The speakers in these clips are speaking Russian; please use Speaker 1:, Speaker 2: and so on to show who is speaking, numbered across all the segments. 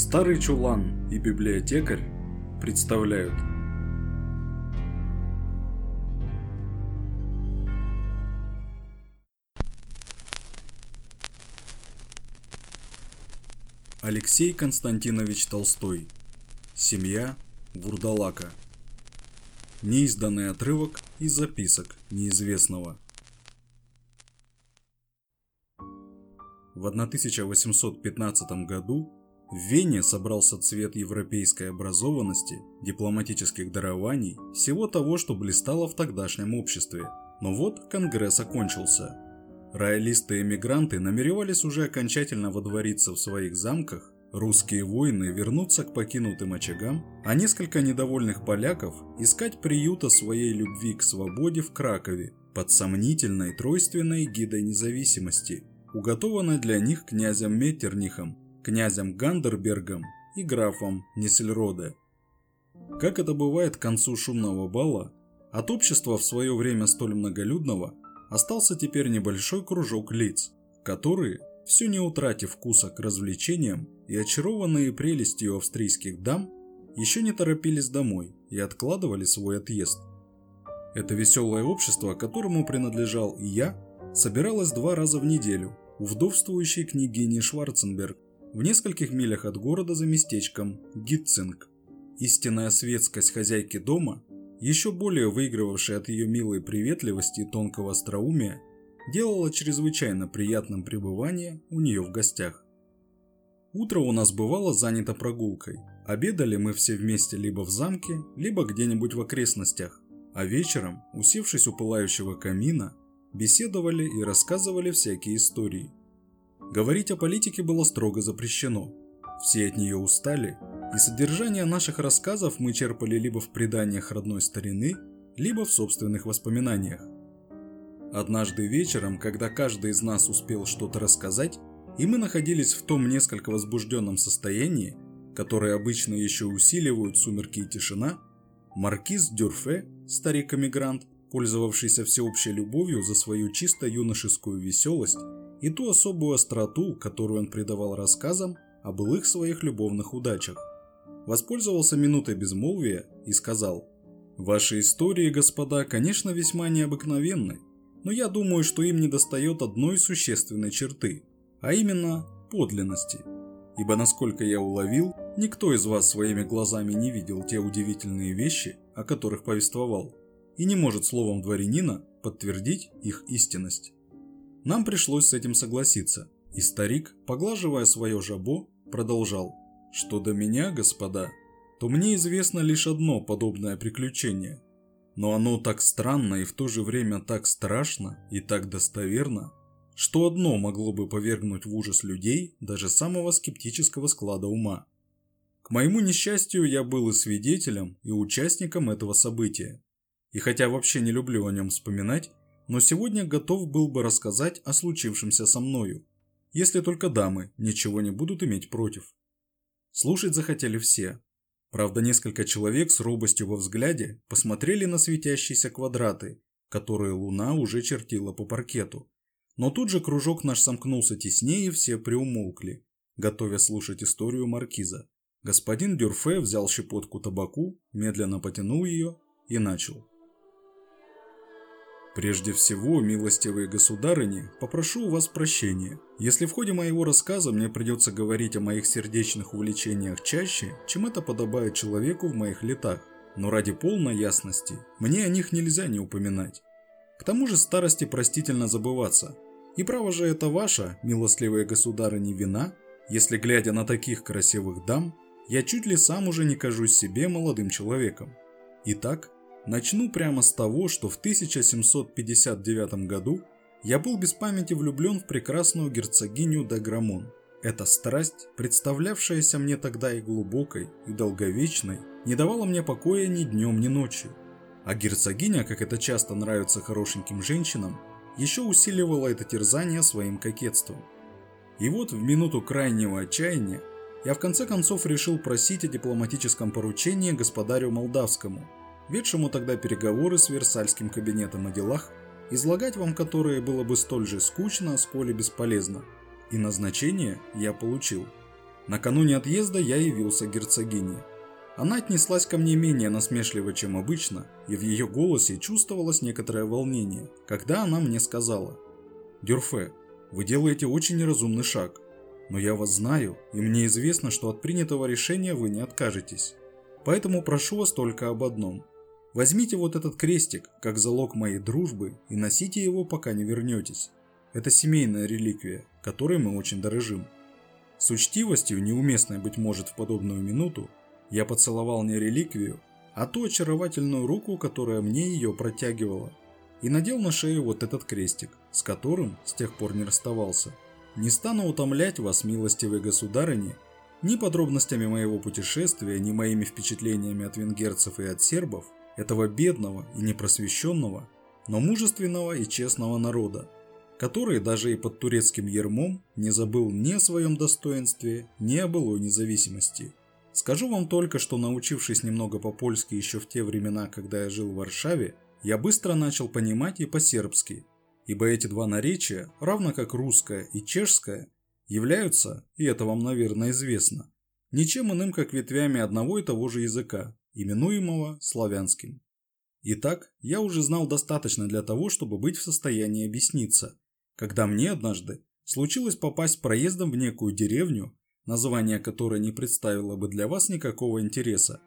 Speaker 1: Старый чулан и библиотекарь представляют. Алексей Константинович Толстой. Семья Вурдалака. Неизданный отрывок из записок неизвестного. В 1815 году в Вене собрался цвет европейской образованности, дипломатических дарований, всего того, что блистало в тогдашнем обществе. Но вот Конгресс окончился. Роялисты-эмигранты намеревались уже окончательно водвориться в своих замках, русские воины вернуться к покинутым очагам, а несколько недовольных поляков искать приюта своей любви к свободе в Кракове под сомнительной тройственной гидой независимости, уготованной для них князем Меттернихом князем Гандербергом и графом Нессельроде. Как это бывает к концу шумного бала, от общества в свое время столь многолюдного остался теперь небольшой кружок лиц, которые, все не утратив вкуса к развлечениям и очарованные прелестью австрийских дам, еще не торопились домой и откладывали свой отъезд. Это веселое общество, которому принадлежал и я, собиралось два раза в неделю у вдовствующей княгини Шварценберг в нескольких милях от города за местечком Гитцинг. Истинная светскость хозяйки дома, еще более выигрывавшая от ее милой приветливости и тонкого остроумия, делала чрезвычайно приятным пребывание у нее в гостях. Утро у нас бывало занято прогулкой. Обедали мы все вместе либо в замке, либо где-нибудь в окрестностях. А вечером, усевшись у пылающего камина, беседовали и рассказывали всякие истории. Говорить о политике было строго запрещено. Все от нее устали, и содержание наших рассказов мы черпали либо в преданиях родной старины, либо в собственных воспоминаниях. Однажды вечером, когда каждый из нас успел что-то рассказать, и мы находились в том несколько возбужденном состоянии, которое обычно еще усиливают сумерки и тишина, маркиз Дюрфе, старик-эмигрант, пользовавшийся всеобщей любовью за свою чисто юношескую веселость, и ту особую остроту, которую он придавал рассказам о былых своих любовных удачах. Воспользовался минутой безмолвия и сказал, «Ваши истории, господа, конечно, весьма необыкновенны, но я думаю, что им недостает одной существенной черты, а именно подлинности. Ибо, насколько я уловил, никто из вас своими глазами не видел те удивительные вещи, о которых повествовал, и не может словом дворянина подтвердить их истинность. Нам пришлось с этим согласиться, и старик, поглаживая свое жабо, продолжал, что до меня, господа, то мне известно лишь одно подобное приключение. Но оно так странно и в то же время так страшно и так достоверно, что одно могло бы повергнуть в ужас людей даже самого скептического склада ума. К моему несчастью, я был и свидетелем, и участником этого события. И хотя вообще не люблю о нем вспоминать, но сегодня готов был бы рассказать о случившемся со мною, если только дамы ничего не будут иметь против. Слушать захотели все. Правда, несколько человек с робостью во взгляде посмотрели на светящиеся квадраты, которые луна уже чертила по паркету. Но тут же кружок наш сомкнулся теснее, и все приумолкли, готовя слушать историю маркиза. Господин Дюрфе взял щепотку табаку, медленно потянул ее и начал. Прежде всего, милостивые государыни, попрошу у вас прощения, если в ходе моего рассказа мне придется говорить о моих сердечных увлечениях чаще, чем это подобает человеку в моих летах. Но ради полной ясности, мне о них нельзя не упоминать. К тому же старости простительно забываться. И право же это ваша, милостливые государыни, вина, если, глядя на таких красивых дам, я чуть ли сам уже не кажусь себе молодым человеком. Итак, Начну прямо с того, что в 1759 году я был без памяти влюблен в прекрасную герцогиню Даграмон. Эта страсть, представлявшаяся мне тогда и глубокой, и долговечной, не давала мне покоя ни днем, ни ночью. А герцогиня, как это часто нравится хорошеньким женщинам, еще усиливала это терзание своим кокетством. И вот в минуту крайнего отчаяния я в конце концов решил просить о дипломатическом поручении господарю Молдавскому – ведшему тогда переговоры с Версальским кабинетом о делах, излагать вам которые было бы столь же скучно, сколь и бесполезно. И назначение я получил. Накануне отъезда я явился герцогине. Она отнеслась ко мне менее насмешливо, чем обычно, и в ее голосе чувствовалось некоторое волнение, когда она мне сказала «Дюрфе, вы делаете очень неразумный шаг, но я вас знаю, и мне известно, что от принятого решения вы не откажетесь. Поэтому прошу вас только об одном. Возьмите вот этот крестик, как залог моей дружбы, и носите его, пока не вернетесь. Это семейная реликвия, которой мы очень дорожим. С учтивостью, неуместной, быть может, в подобную минуту, я поцеловал не реликвию, а ту очаровательную руку, которая мне ее протягивала, и надел на шею вот этот крестик, с которым с тех пор не расставался. Не стану утомлять вас, милостивые государыни, ни подробностями моего путешествия, ни моими впечатлениями от венгерцев и от сербов, этого бедного и непросвещенного, но мужественного и честного народа, который даже и под турецким ермом не забыл ни о своем достоинстве, ни о былой независимости. Скажу вам только, что научившись немного по-польски еще в те времена, когда я жил в Варшаве, я быстро начал понимать и по-сербски, ибо эти два наречия, равно как русское и чешское, являются, и это вам, наверное, известно, ничем иным, как ветвями одного и того же языка, именуемого славянским. Итак, я уже знал достаточно для того, чтобы быть в состоянии объясниться, когда мне однажды случилось попасть проездом в некую деревню, название которой не представило бы для вас никакого интереса.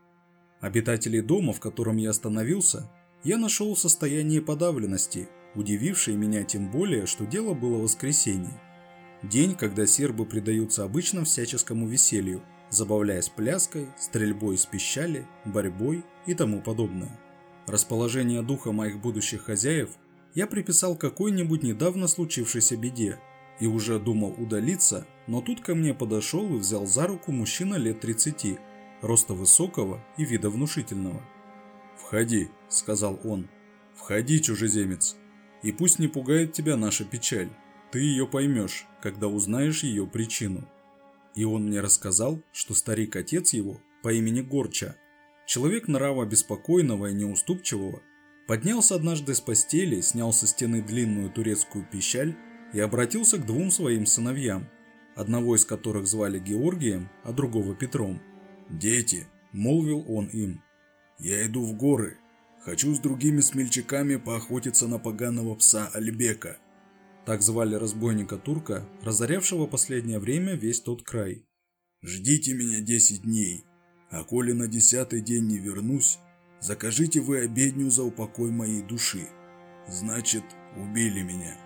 Speaker 1: Обитателей дома, в котором я остановился, я нашел в состоянии подавленности, удивившей меня тем более, что дело было воскресенье. День, когда сербы предаются обычно всяческому веселью, забавляясь пляской, стрельбой из пищали, борьбой и тому подобное. Расположение духа моих будущих хозяев я приписал какой-нибудь недавно случившейся беде и уже думал удалиться, но тут ко мне подошел и взял за руку мужчина лет 30, роста высокого и вида внушительного. «Входи», — сказал он, — «входи, чужеземец, и пусть не пугает тебя наша печаль, ты ее поймешь, когда узнаешь ее причину». И он мне рассказал, что старик-отец его по имени Горча, человек нрава беспокойного и неуступчивого, Поднялся однажды с постели, снял со стены длинную турецкую пищаль и обратился к двум своим сыновьям, одного из которых звали Георгием, а другого Петром. «Дети», – молвил он им, – «я иду в горы, хочу с другими смельчаками поохотиться на поганого пса Альбека». Так звали разбойника-турка, разорявшего последнее время весь тот край. «Ждите меня десять дней, а коли на десятый день не вернусь, Закажите вы обедню за упокой моей души. Значит, убили меня.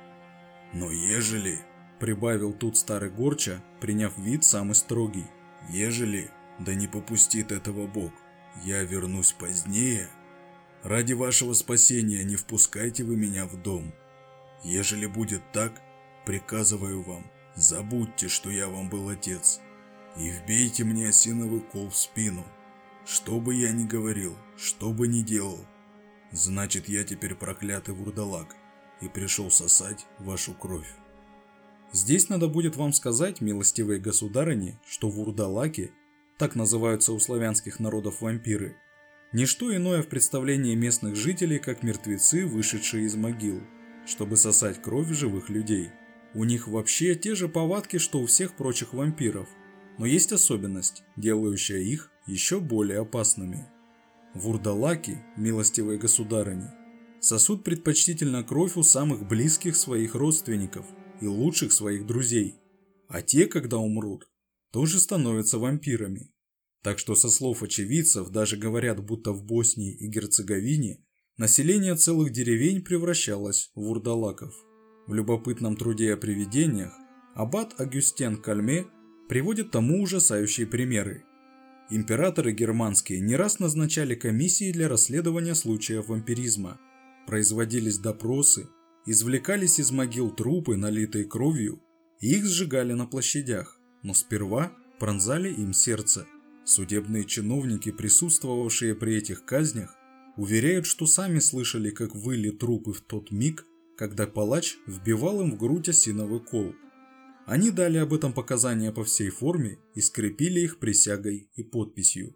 Speaker 1: Но ежели, прибавил тут старый Горча, приняв вид самый строгий, ежели, да не попустит этого Бог, я вернусь позднее. Ради вашего спасения не впускайте вы меня в дом. Ежели будет так, приказываю вам, забудьте, что я вам был отец, и вбейте мне осиновый кол в спину, что бы я ни говорил, что бы ни делал, значит я теперь проклятый вурдалак и пришел сосать вашу кровь. Здесь надо будет вам сказать, милостивые государыни, что вурдалаки, так называются у славянских народов вампиры, не что иное в представлении местных жителей, как мертвецы, вышедшие из могил, чтобы сосать кровь живых людей. У них вообще те же повадки, что у всех прочих вампиров, но есть особенность, делающая их еще более опасными. Вурдалаки, милостивые государыни, сосут предпочтительно кровь у самых близких своих родственников и лучших своих друзей, а те, когда умрут, тоже становятся вампирами. Так что со слов очевидцев даже говорят, будто в Боснии и Герцеговине население целых деревень превращалось в вурдалаков. В любопытном труде о привидениях аббат Агюстен Кальме приводит тому ужасающие примеры – Императоры германские не раз назначали комиссии для расследования случаев вампиризма. Производились допросы, извлекались из могил трупы, налитые кровью, и их сжигали на площадях, но сперва пронзали им сердце. Судебные чиновники, присутствовавшие при этих казнях, уверяют, что сами слышали, как выли трупы в тот миг, когда палач вбивал им в грудь осиновый кол – они дали об этом показания по всей форме и скрепили их присягой и подписью.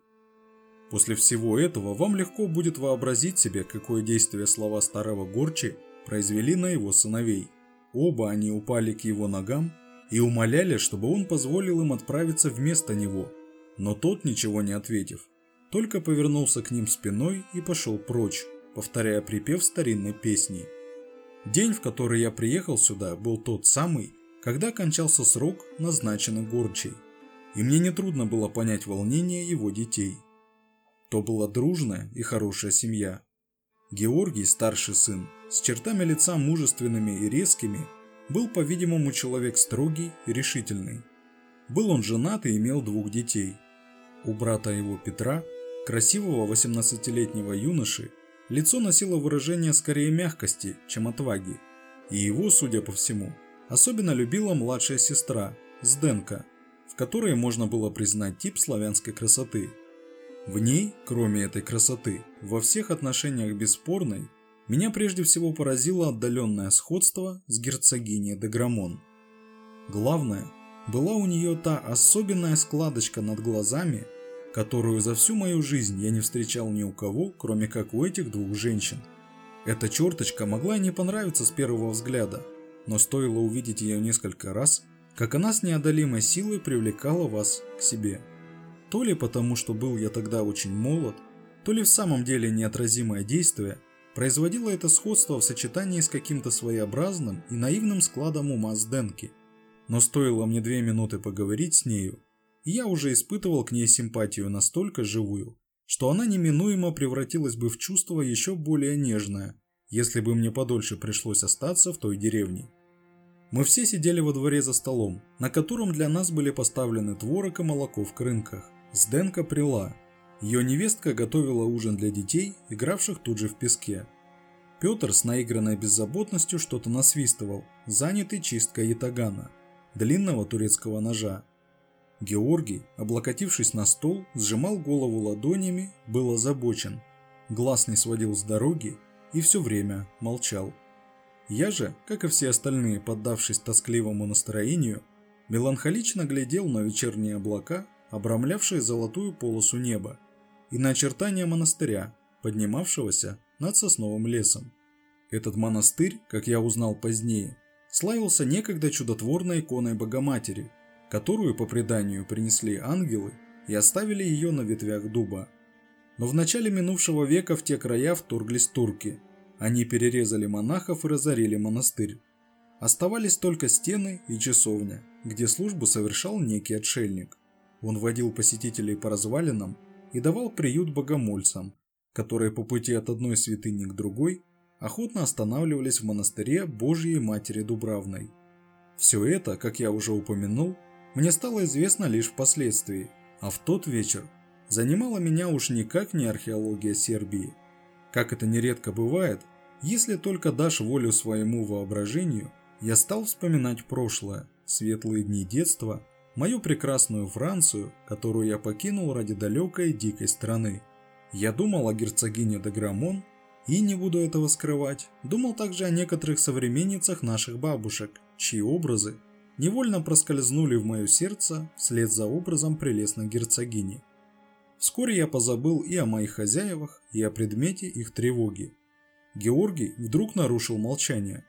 Speaker 1: После всего этого вам легко будет вообразить себе, какое действие слова старого Горчи произвели на его сыновей. Оба они упали к его ногам и умоляли, чтобы он позволил им отправиться вместо него, но тот, ничего не ответив, только повернулся к ним спиной и пошел прочь, повторяя припев старинной песни. День, в который я приехал сюда, был тот самый, когда кончался срок, назначенный Горчей, и мне нетрудно было понять волнение его детей. То была дружная и хорошая семья. Георгий, старший сын, с чертами лица мужественными и резкими, был, по-видимому, человек строгий и решительный. Был он женат и имел двух детей. У брата его Петра, красивого 18-летнего юноши, лицо носило выражение скорее мягкости, чем отваги, и его, судя по всему, особенно любила младшая сестра, Сденка, в которой можно было признать тип славянской красоты. В ней, кроме этой красоты, во всех отношениях бесспорной, меня прежде всего поразило отдаленное сходство с герцогиней Деграмон. Главное, была у нее та особенная складочка над глазами, которую за всю мою жизнь я не встречал ни у кого, кроме как у этих двух женщин. Эта черточка могла не понравиться с первого взгляда, но стоило увидеть ее несколько раз, как она с неодолимой силой привлекала вас к себе. То ли потому, что был я тогда очень молод, то ли в самом деле неотразимое действие производило это сходство в сочетании с каким-то своеобразным и наивным складом ума Сденки. Но стоило мне две минуты поговорить с нею, и я уже испытывал к ней симпатию настолько живую, что она неминуемо превратилась бы в чувство еще более нежное, если бы мне подольше пришлось остаться в той деревне. Мы все сидели во дворе за столом, на котором для нас были поставлены творог и молоко в крынках. Сденка прила. Ее невестка готовила ужин для детей, игравших тут же в песке. Петр с наигранной беззаботностью что-то насвистывал, занятый чисткой ятагана, длинного турецкого ножа. Георгий, облокотившись на стол, сжимал голову ладонями, был озабочен. Глаз не сводил с дороги и все время молчал. Я же, как и все остальные, поддавшись тоскливому настроению, меланхолично глядел на вечерние облака, обрамлявшие золотую полосу неба, и на очертания монастыря, поднимавшегося над сосновым лесом. Этот монастырь, как я узнал позднее, славился некогда чудотворной иконой Богоматери, которую по преданию принесли ангелы и оставили ее на ветвях дуба. Но в начале минувшего века в те края вторглись турки. Они перерезали монахов и разорили монастырь. Оставались только стены и часовня, где службу совершал некий отшельник. Он водил посетителей по развалинам и давал приют богомольцам, которые по пути от одной святыни к другой охотно останавливались в монастыре Божьей Матери Дубравной. Все это, как я уже упомянул, мне стало известно лишь впоследствии, а в тот вечер занимала меня уж никак не археология Сербии. Как это нередко бывает, если только дашь волю своему воображению, я стал вспоминать прошлое, светлые дни детства, мою прекрасную Францию, которую я покинул ради далекой дикой страны. Я думал о герцогине де Грамон и, не буду этого скрывать, думал также о некоторых современницах наших бабушек, чьи образы невольно проскользнули в мое сердце вслед за образом прелестной герцогини. Вскоре я позабыл и о моих хозяевах, и о предмете их тревоги. Георгий вдруг нарушил молчание.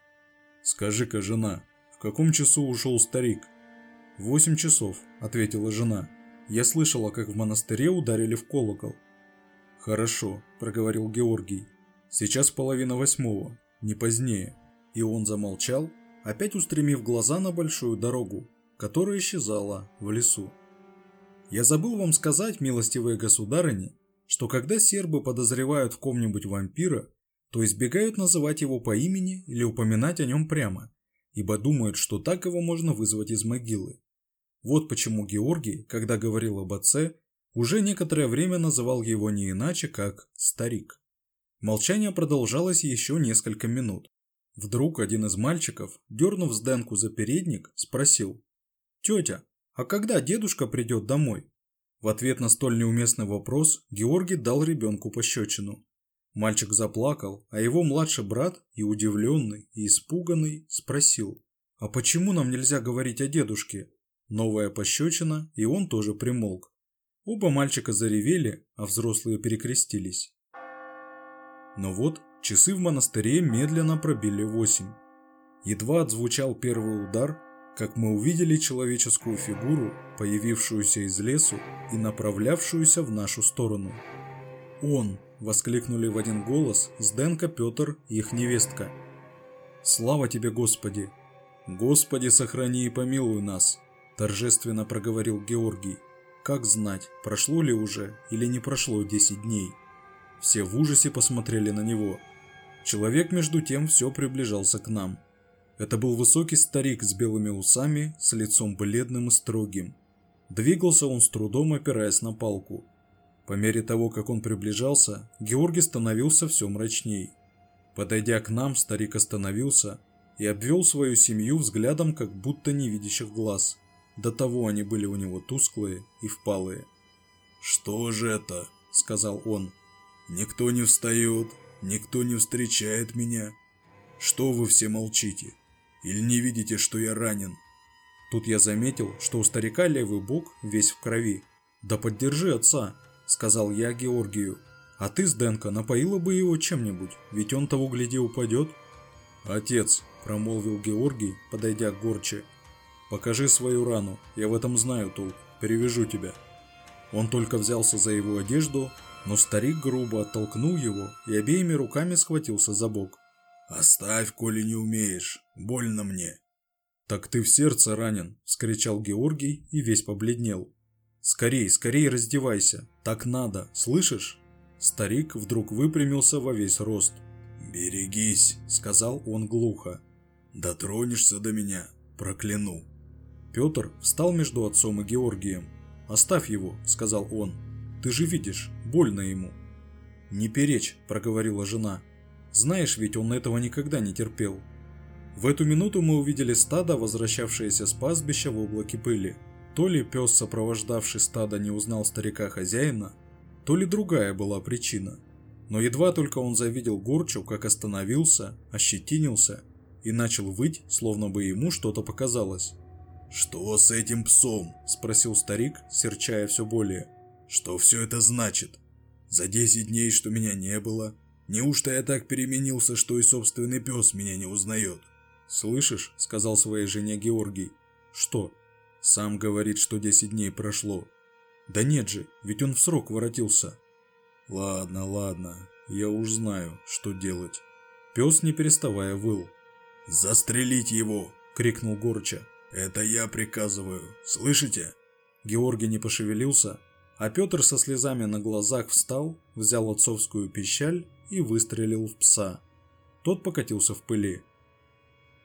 Speaker 1: «Скажи-ка, жена, в каком часу ушел старик?» «В восемь часов», — ответила жена. «Я слышала, как в монастыре ударили в колокол». «Хорошо», — проговорил Георгий. «Сейчас половина восьмого, не позднее». И он замолчал, опять устремив глаза на большую дорогу, которая исчезала в лесу. Я забыл вам сказать, милостивые государыни, что когда сербы подозревают в ком-нибудь вампира, то избегают называть его по имени или упоминать о нем прямо, ибо думают, что так его можно вызвать из могилы. Вот почему Георгий, когда говорил об отце, уже некоторое время называл его не иначе, как «старик». Молчание продолжалось еще несколько минут. Вдруг один из мальчиков, дернув Сденку за передник, спросил. «Тетя, а когда дедушка придет домой?» В ответ на столь неуместный вопрос Георгий дал ребенку пощечину. Мальчик заплакал, а его младший брат, и удивленный, и испуганный, спросил. «А почему нам нельзя говорить о дедушке?» Новая пощечина, и он тоже примолк. Оба мальчика заревели, а взрослые перекрестились. Но вот Часы в монастыре медленно пробили восемь. Едва отзвучал первый удар, как мы увидели человеческую фигуру, появившуюся из лесу и направлявшуюся в нашу сторону. «Он!» – воскликнули в один голос Сденка, Петр и их невестка. «Слава тебе, Господи!» «Господи, сохрани и помилуй нас!» – торжественно проговорил Георгий. «Как знать, прошло ли уже или не прошло 10 дней?» Все в ужасе посмотрели на него. Человек между тем все приближался к нам – это был высокий старик с белыми усами, с лицом бледным и строгим. Двигался он с трудом, опираясь на палку. По мере того, как он приближался, Георгий становился все мрачней. Подойдя к нам, старик остановился и обвел свою семью взглядом как будто невидящих глаз. До того они были у него тусклые и впалые.
Speaker 2: «Что же это?» – сказал он. «Никто не встает, никто не встречает меня. Что вы все молчите? Или не видите, что я ранен?»
Speaker 1: Тут я заметил, что у старика левый бок весь в крови. «Да поддержи отца», — сказал я Георгию. «А ты, Сденко, напоила бы его чем-нибудь, ведь он того гляди упадет». «Отец», — промолвил Георгий, подойдя к Горче, — «покажи свою рану, я в этом знаю толк, перевяжу тебя». Он только взялся за его одежду, но старик грубо оттолкнул его и обеими руками схватился за бок.
Speaker 2: «Оставь, коли не умеешь. Больно мне».
Speaker 1: «Так ты в сердце ранен!» – скричал Георгий и весь побледнел. «Скорей, скорей раздевайся! Так надо, слышишь?» Старик вдруг выпрямился во весь рост.
Speaker 2: «Берегись!» – сказал он глухо. «Дотронешься до меня, прокляну!»
Speaker 1: Петр встал между отцом и Георгием. «Оставь его», – сказал он. «Ты же видишь, больно ему». «Не перечь», – проговорила жена. Знаешь, ведь он этого никогда не терпел. В эту минуту мы увидели стадо, возвращавшееся с пастбища в облаке пыли. То ли пес, сопровождавший стадо, не узнал старика-хозяина, то ли другая была причина. Но едва только он завидел Горчу, как остановился, ощетинился и начал выть, словно бы ему что-то показалось.
Speaker 2: «Что с этим псом?» – спросил старик, серчая все более. «Что все это значит? За десять дней, что меня не было, Неужто я так переменился, что и собственный пес меня не узнает?
Speaker 1: «Слышишь?» – сказал своей жене Георгий. «Что?» «Сам говорит, что 10 дней прошло». «Да нет же, ведь он в срок воротился».
Speaker 2: «Ладно, ладно, я уж знаю, что делать».
Speaker 1: Пес, не переставая, выл.
Speaker 2: «Застрелить его!» – крикнул Горча. «Это я приказываю, слышите?»
Speaker 1: Георгий не пошевелился, а Петр со слезами на глазах встал, взял отцовскую пищаль и выстрелил в пса. Тот покатился в пыли.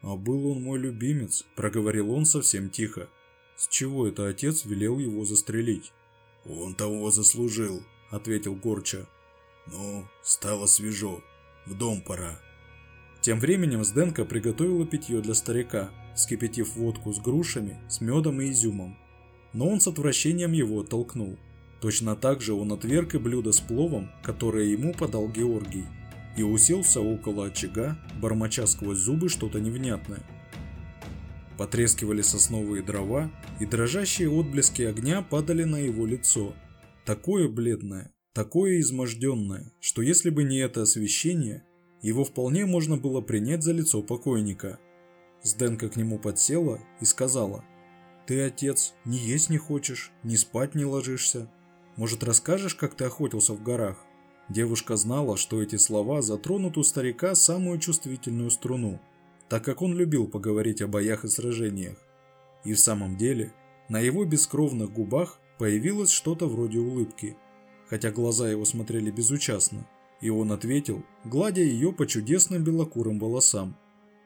Speaker 1: «А был он мой любимец», – проговорил он совсем тихо. «С чего это отец велел его застрелить?»
Speaker 2: «Он того заслужил», – ответил Горча. «Ну, стало свежо. В дом пора».
Speaker 1: Тем временем Сденка приготовила питье для старика, вскипятив водку с грушами, с медом и изюмом. Но он с отвращением его оттолкнул. Точно так же он отверг и блюдо с пловом, которое ему подал Георгий, и уселся около очага, бормоча сквозь зубы что-то невнятное. Потрескивали сосновые дрова, и дрожащие отблески огня падали на его лицо. Такое бледное, такое изможденное, что если бы не это освещение, его вполне можно было принять за лицо покойника. Сденка к нему подсела и сказала, «Ты, отец, ни есть не хочешь, ни спать не ложишься, может, расскажешь, как ты охотился в горах?» Девушка знала, что эти слова затронут у старика самую чувствительную струну, так как он любил поговорить о боях и сражениях. И в самом деле, на его бескровных губах появилось что-то вроде улыбки, хотя глаза его смотрели безучастно, и он ответил, гладя ее по чудесным белокурым волосам.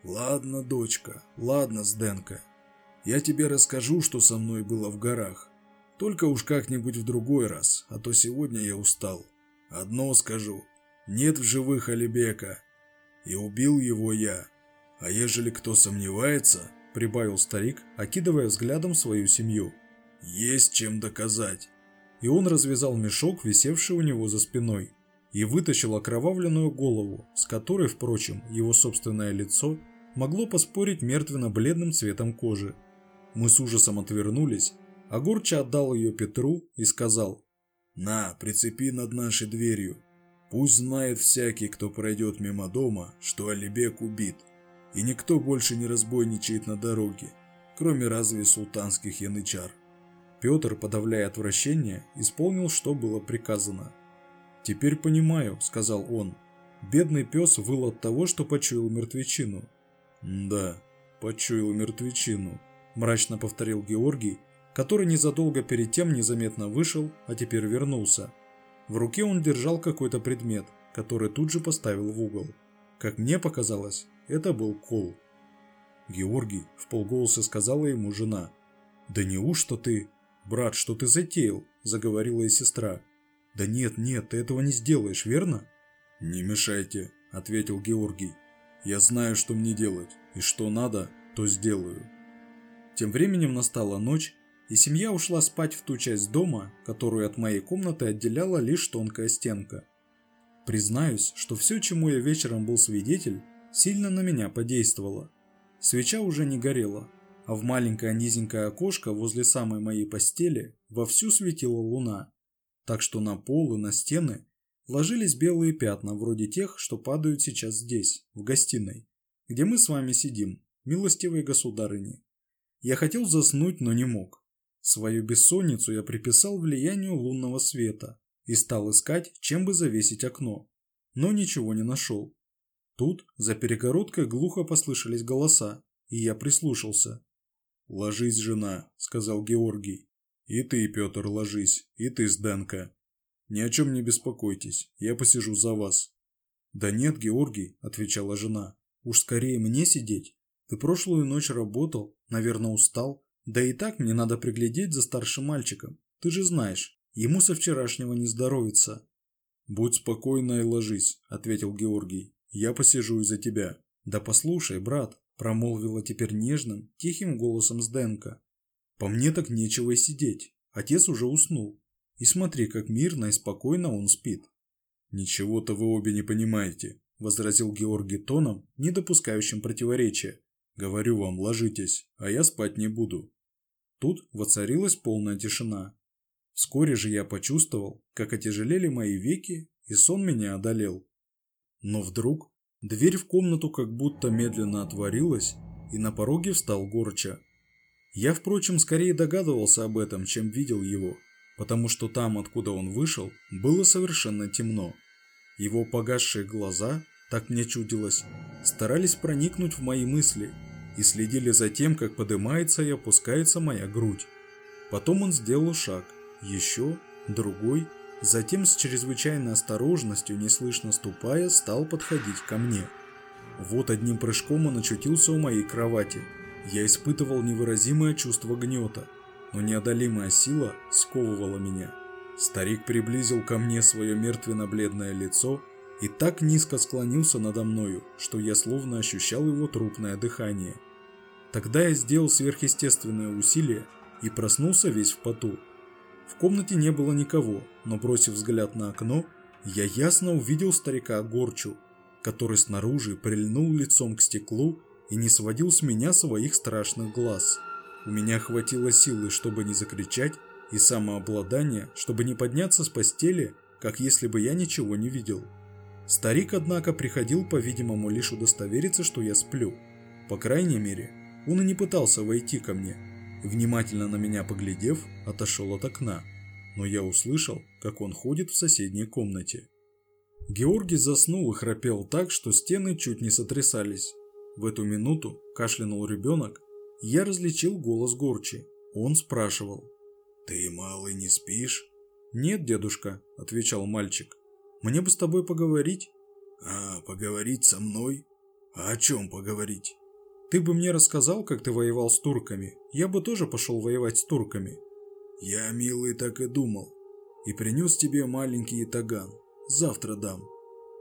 Speaker 2: «Ладно, дочка, ладно, Сденка, я тебе расскажу, что со мной было в горах. Только уж как-нибудь в другой раз, а то сегодня я устал. Одно скажу, нет в живых Алибека. И убил его я. А ежели кто сомневается, прибавил старик, окидывая взглядом свою семью, есть чем доказать.
Speaker 1: И он развязал мешок, висевший у него за спиной, и вытащил окровавленную голову, с которой, впрочем, его собственное лицо могло поспорить мертвенно-бледным цветом кожи. Мы с ужасом отвернулись, Огурча отдал ее Петру и сказал,
Speaker 2: «На, прицепи над нашей дверью. Пусть знает всякий, кто пройдет мимо дома, что Алибек убит, и никто больше не разбойничает на дороге. кроме разве султанских янычар.
Speaker 1: Петр, подавляя отвращение, исполнил, что было приказано. «Теперь понимаю», — сказал он. Бедный пес выл от того, что почуял мертвечину.
Speaker 2: «Да, почуял мертвечину», –
Speaker 1: мрачно повторил Георгий, который незадолго перед тем незаметно вышел, а теперь вернулся. В руке он держал какой-то предмет, который тут же поставил в угол. Как мне показалось, это был кол. Георгий в полголоса сказала ему жена. «Да неужто ты...» «Брат, что ты затеял?» – заговорила и сестра. «Да нет, нет, ты этого не сделаешь, верно?»
Speaker 2: «Не мешайте», – ответил Георгий. «Я знаю, что мне делать, и что надо, то сделаю».
Speaker 1: Тем временем настала ночь, и семья ушла спать в ту часть дома, которую от моей комнаты отделяла лишь тонкая стенка. Признаюсь, что все, чему я вечером был свидетель, сильно на меня подействовало. Свеча уже не горела, а в маленькое низенькое окошко возле самой моей постели вовсю светила луна, так что на пол и на стены ложились белые пятна, вроде тех, что падают сейчас здесь, в гостиной, где мы с вами сидим, милостивые государыни. Я хотел заснуть, но не мог. Свою бессонницу я приписал влиянию лунного света и стал искать, чем бы завесить окно, но ничего не нашел. Тут за перегородкой глухо послышались голоса, и я прислушался.
Speaker 2: «Ложись, жена», — сказал Георгий. «И ты, Петр, ложись, и ты, Сденка. Ни о чем не беспокойтесь, я посижу за вас».
Speaker 1: «Да нет, Георгий», – отвечала жена. «Уж скорее мне сидеть. Ты прошлую ночь работал, наверное, устал. Да и так мне надо приглядеть за старшим мальчиком. Ты же знаешь, ему со вчерашнего не здоровится».
Speaker 2: «Будь спокойна и ложись», – ответил Георгий. «Я посижу из-за тебя».
Speaker 1: «Да послушай, брат», – промолвила теперь нежным, тихим голосом Сденка. «По мне так нечего и сидеть. Отец уже уснул. И смотри, как мирно и спокойно он спит.
Speaker 2: «Ничего-то вы обе не понимаете», – возразил Георгий тоном, не допускающим противоречия. «Говорю вам, ложитесь, а я спать не буду».
Speaker 1: Тут воцарилась полная тишина. Вскоре же я почувствовал, как отяжелели мои веки, и сон меня одолел. Но вдруг дверь в комнату как будто медленно отворилась, и на пороге встал Горча. Я, впрочем, скорее догадывался об этом, чем видел его – потому что там, откуда он вышел, было совершенно темно. Его погасшие глаза, так мне чудилось, старались проникнуть в мои мысли и следили за тем, как поднимается и опускается моя грудь. Потом он сделал шаг, еще, другой, затем с чрезвычайной осторожностью, неслышно ступая, стал подходить ко мне. Вот одним прыжком он очутился у моей кровати. Я испытывал невыразимое чувство гнета – но неодолимая сила сковывала меня. Старик приблизил ко мне свое мертвенно-бледное лицо и так низко склонился надо мною, что я словно ощущал его трупное дыхание. Тогда я сделал сверхъестественное усилие и проснулся весь в поту. В комнате не было никого, но бросив взгляд на окно, я ясно увидел старика Горчу, который снаружи прильнул лицом к стеклу и не сводил с меня своих страшных глаз. У меня хватило силы, чтобы не закричать, и самообладания, чтобы не подняться с постели, как если бы я ничего не видел. Старик, однако, приходил, по-видимому, лишь удостовериться, что я сплю. По крайней мере, он и не пытался войти ко мне. Внимательно на меня поглядев, отошел от окна. Но я услышал, как он ходит в соседней комнате. Георгий заснул и храпел так, что стены чуть не сотрясались. В эту минуту кашлянул ребенок, я различил голос Горчи. Он спрашивал.
Speaker 2: «Ты, малый, не спишь?»
Speaker 1: «Нет, дедушка», – отвечал мальчик. «Мне бы с тобой поговорить».
Speaker 2: «А, поговорить со мной? А о чем поговорить?»
Speaker 1: «Ты бы мне рассказал, как ты воевал с турками. Я бы тоже пошел воевать с турками».
Speaker 2: «Я, милый, так и думал. И принес тебе маленький таган. Завтра дам».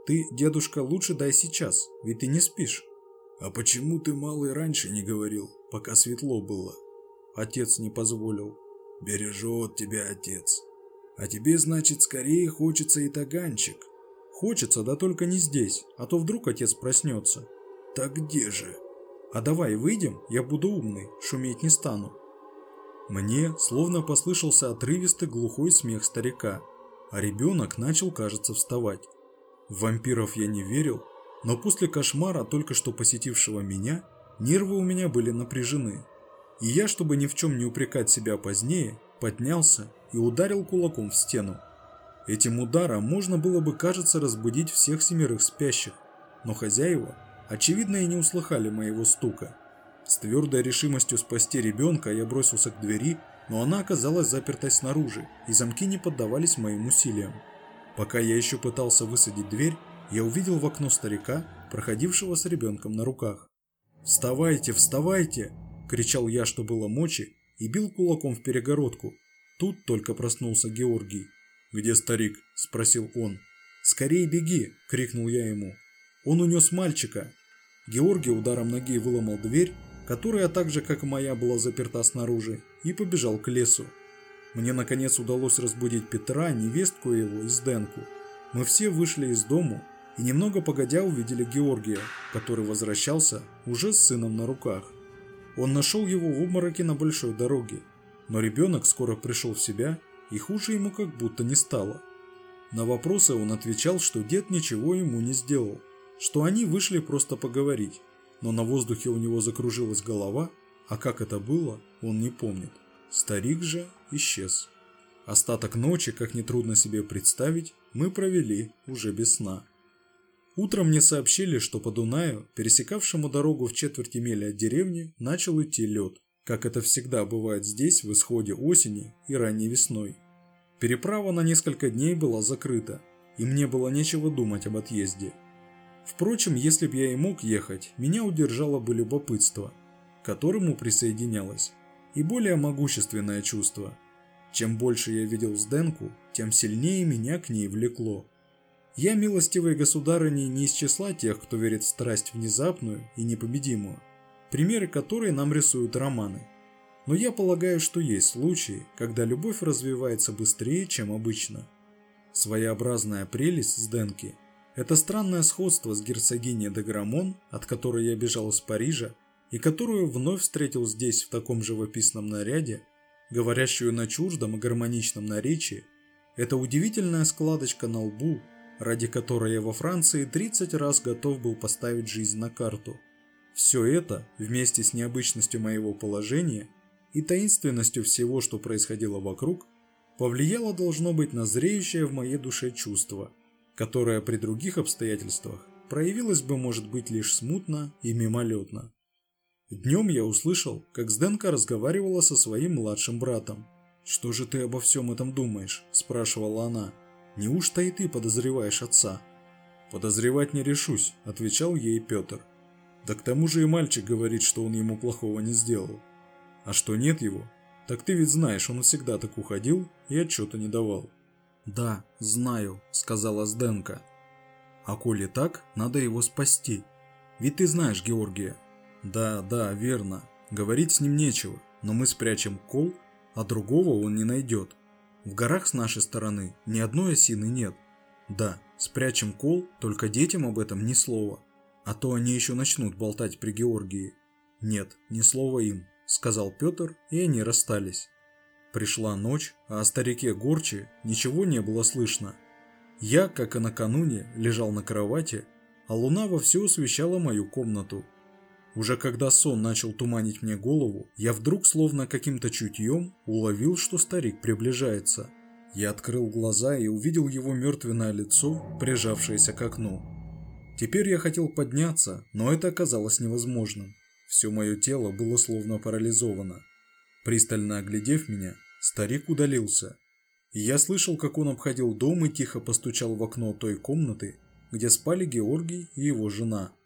Speaker 1: «Ты, дедушка, лучше дай сейчас, ведь ты не спишь».
Speaker 2: «А почему ты, малый, раньше не говорил, пока светло было?»
Speaker 1: Отец не позволил.
Speaker 2: «Бережет тебя отец. А тебе, значит, скорее хочется и таганчик».
Speaker 1: «Хочется, да только не здесь, а то вдруг отец проснется».
Speaker 2: «Так где же?»
Speaker 1: «А давай выйдем, я буду умный, шуметь не стану». Мне словно послышался отрывистый глухой смех старика, а ребенок начал, кажется, вставать. В вампиров я не верил, но после кошмара, только что посетившего меня, нервы у меня были напряжены. И я, чтобы ни в чем не упрекать себя позднее, поднялся и ударил кулаком в стену. Этим ударом можно было бы, кажется, разбудить всех семерых спящих, но хозяева, очевидно, и не услыхали моего стука. С твердой решимостью спасти ребенка я бросился к двери, но она оказалась запертой снаружи, и замки не поддавались моим усилиям. Пока я еще пытался высадить дверь, я увидел в окно старика, проходившего с ребенком на руках. «Вставайте, вставайте!» – кричал я, что было мочи, и бил кулаком в перегородку. Тут только проснулся Георгий. «Где старик?» – спросил он. «Скорей беги!» – крикнул я ему. Он унес мальчика. Георгий ударом ноги выломал дверь, которая так же, как и моя, была заперта снаружи, и побежал к лесу. Мне наконец удалось разбудить Петра, невестку его и Сденку. Мы все вышли из дому и немного погодя увидели Георгия, который возвращался уже с сыном на руках. Он нашел его в обмороке на большой дороге, но ребенок скоро пришел в себя и хуже ему как будто не стало. На вопросы он отвечал, что дед ничего ему не сделал, что они вышли просто поговорить, но на воздухе у него закружилась голова, а как это было, он не помнит. Старик же исчез. Остаток ночи, как нетрудно себе представить, мы провели уже без сна. Утром мне сообщили, что по Дунаю, пересекавшему дорогу в четверти мили от деревни, начал идти лед, как это всегда бывает здесь в исходе осени и ранней весной. Переправа на несколько дней была закрыта, и мне было нечего думать об отъезде. Впрочем, если б я и мог ехать, меня удержало бы любопытство, к которому присоединялось, и более могущественное чувство. Чем больше я видел Сденку, тем сильнее меня к ней влекло. Я, милостивый государыни, не из числа тех, кто верит в страсть внезапную и непобедимую, примеры которой нам рисуют романы. Но я полагаю, что есть случаи, когда любовь развивается быстрее, чем обычно. Своеобразная прелесть Сденки – это странное сходство с герцогиней де Грамон, от которой я бежал из Парижа, и которую вновь встретил здесь в таком живописном наряде, говорящую на чуждом и гармоничном наречии, это удивительная складочка на лбу – ради которой я во Франции 30 раз готов был поставить жизнь на карту. Все это, вместе с необычностью моего положения и таинственностью всего, что происходило вокруг, повлияло должно быть на зреющее в моей душе чувство, которое при других обстоятельствах проявилось бы, может быть, лишь смутно и мимолетно. Днем я услышал, как Сденка разговаривала со своим младшим братом. «Что же ты обо всем этом думаешь?» – спрашивала она. Неужто и ты подозреваешь отца?» «Подозревать не решусь», – отвечал ей Петр. «Да к тому же и мальчик говорит, что он ему плохого не сделал. А что нет его? Так ты ведь знаешь, он всегда так уходил и отчета не давал». «Да, знаю», – сказала Сденка. «А коли так, надо его спасти. Ведь ты знаешь Георгия». «Да, да, верно. Говорить с ним нечего, но мы спрячем кол, а другого он не найдет. В горах с нашей стороны ни одной осины нет. Да, спрячем кол, только детям об этом ни слова. А то они еще начнут болтать при Георгии. Нет, ни слова им, сказал Петр, и они расстались. Пришла ночь, а о старике Горчи ничего не было слышно. Я, как и накануне, лежал на кровати, а луна вовсю освещала мою комнату. Уже когда сон начал туманить мне голову, я вдруг, словно каким-то чутьем, уловил, что старик приближается. Я открыл глаза и увидел его мертвенное лицо, прижавшееся к окну. Теперь я хотел подняться, но это оказалось невозможным. Все мое тело было словно парализовано. Пристально оглядев меня, старик удалился. И я слышал, как он обходил дом и тихо постучал в окно той комнаты, где спали Георгий и его жена –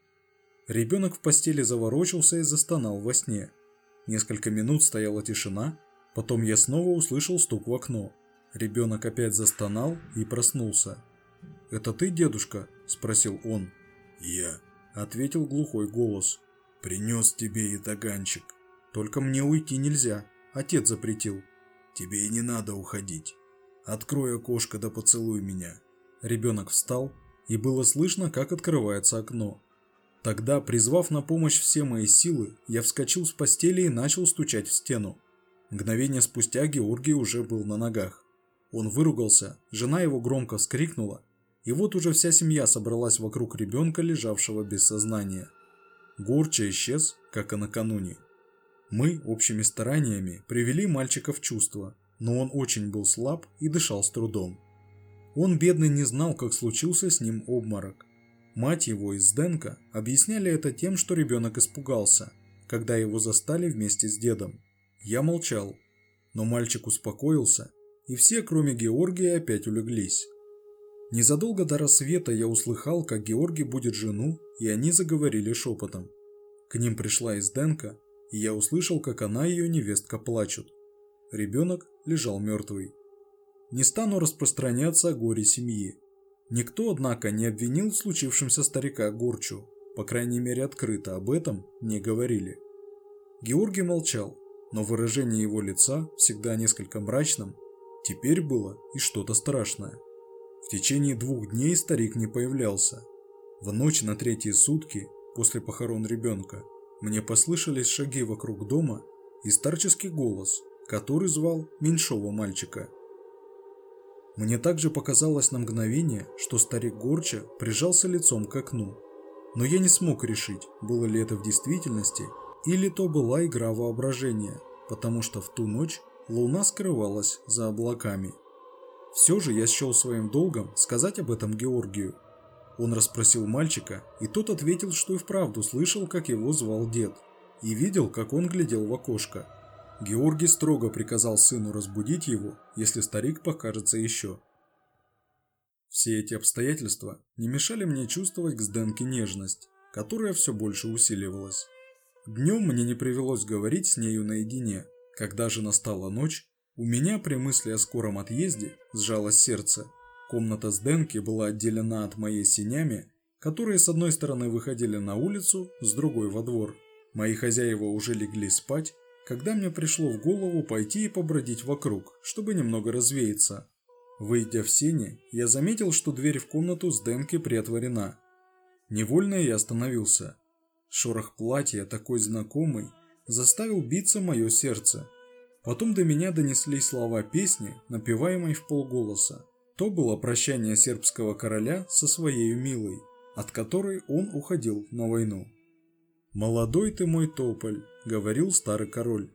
Speaker 1: Ребенок в постели заворочился и застонал во сне. Несколько минут стояла тишина, потом я снова услышал стук в окно. Ребенок опять застонал и проснулся. «Это ты, дедушка?» – спросил он.
Speaker 2: «Я», –
Speaker 1: ответил глухой голос.
Speaker 2: «Принес тебе ятаганчик».
Speaker 1: «Только мне уйти нельзя. Отец запретил».
Speaker 2: «Тебе и не надо уходить. Открой окошко да поцелуй меня».
Speaker 1: Ребенок встал, и было слышно, как открывается окно. Тогда, призвав на помощь все мои силы, я вскочил с постели и начал стучать в стену. Мгновение спустя Георгий уже был на ногах. Он выругался, жена его громко вскрикнула, и вот уже вся семья собралась вокруг ребенка, лежавшего без сознания. Горча исчез, как и накануне. Мы общими стараниями привели мальчика в чувство, но он очень был слаб и дышал с трудом. Он, бедный, не знал, как случился с ним обморок. Мать его из Сденка объясняли это тем, что ребенок испугался, когда его застали вместе с дедом. Я молчал, но мальчик успокоился, и все, кроме Георгия, опять улеглись. Незадолго до рассвета я услыхал, как Георгий будет жену, и они заговорили шепотом. К ним пришла Изденка, и я услышал, как она и ее невестка плачут. Ребенок лежал мертвый. Не стану распространяться о горе семьи. Никто, однако, не обвинил в случившемся старика Горчу, по крайней мере открыто об этом не говорили. Георгий молчал, но выражение его лица, всегда несколько мрачным, теперь было и что-то страшное. В течение двух дней старик не появлялся. В ночь на третьи сутки, после похорон ребенка, мне послышались шаги вокруг дома и старческий голос, который звал меньшого мальчика. Мне также показалось на мгновение, что старик Горча прижался лицом к окну. Но я не смог решить, было ли это в действительности, или то была игра воображения, потому что в ту ночь луна скрывалась за облаками. Все же я счел своим долгом сказать об этом Георгию. Он расспросил мальчика, и тот ответил, что и вправду слышал, как его звал дед, и видел, как он глядел в окошко. Георгий строго приказал сыну разбудить его, если старик покажется еще. Все эти обстоятельства не мешали мне чувствовать к Сденке нежность, которая все больше усиливалась. Днем мне не привелось говорить с нею наедине. Когда же настала ночь, у меня при мысли о скором отъезде сжалось сердце. Комната с Денки была отделена от моей синями, которые с одной стороны выходили на улицу, с другой во двор. Мои хозяева уже легли спать, когда мне пришло в голову пойти и побродить вокруг, чтобы немного развеяться. Выйдя в сени, я заметил, что дверь в комнату с Денки приотворена. Невольно я остановился. Шорох платья, такой знакомый, заставил биться мое сердце. Потом до меня донеслись слова песни, напеваемой в полголоса. То было прощание сербского короля со своей милой, от которой он уходил на войну. «Молодой ты мой тополь», — говорил старый король.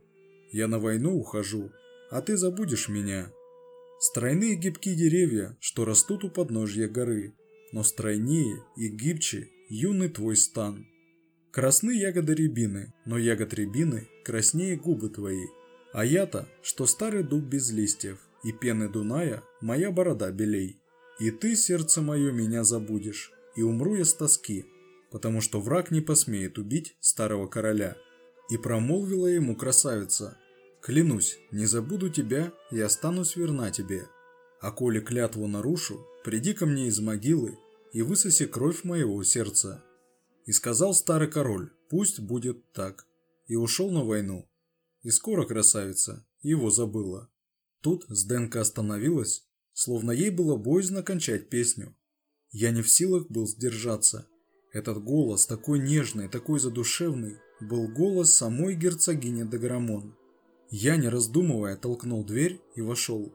Speaker 1: «Я на войну ухожу, а ты забудешь меня». Стройные гибкие деревья, что растут у подножья горы, но стройнее и гибче юный твой стан. Красны ягоды рябины, но ягод рябины краснее губы твои. А я-то, что старый дуб без листьев, и пены Дуная моя борода белей. И ты, сердце мое, меня забудешь, и умру я с тоски, потому что враг не посмеет убить старого короля. И промолвила ему красавица, «Клянусь, не забуду тебя и останусь верна тебе. А коли клятву нарушу, приди ко мне из могилы и высоси кровь моего сердца». И сказал старый король, пусть будет так, и ушел на войну. И скоро красавица его забыла. Тут Сденка остановилась, словно ей было боязно кончать песню. Я не в силах был сдержаться. Этот голос, такой нежный, такой задушевный, был голос самой герцогини Деграмон. Я, не раздумывая, толкнул дверь и вошел.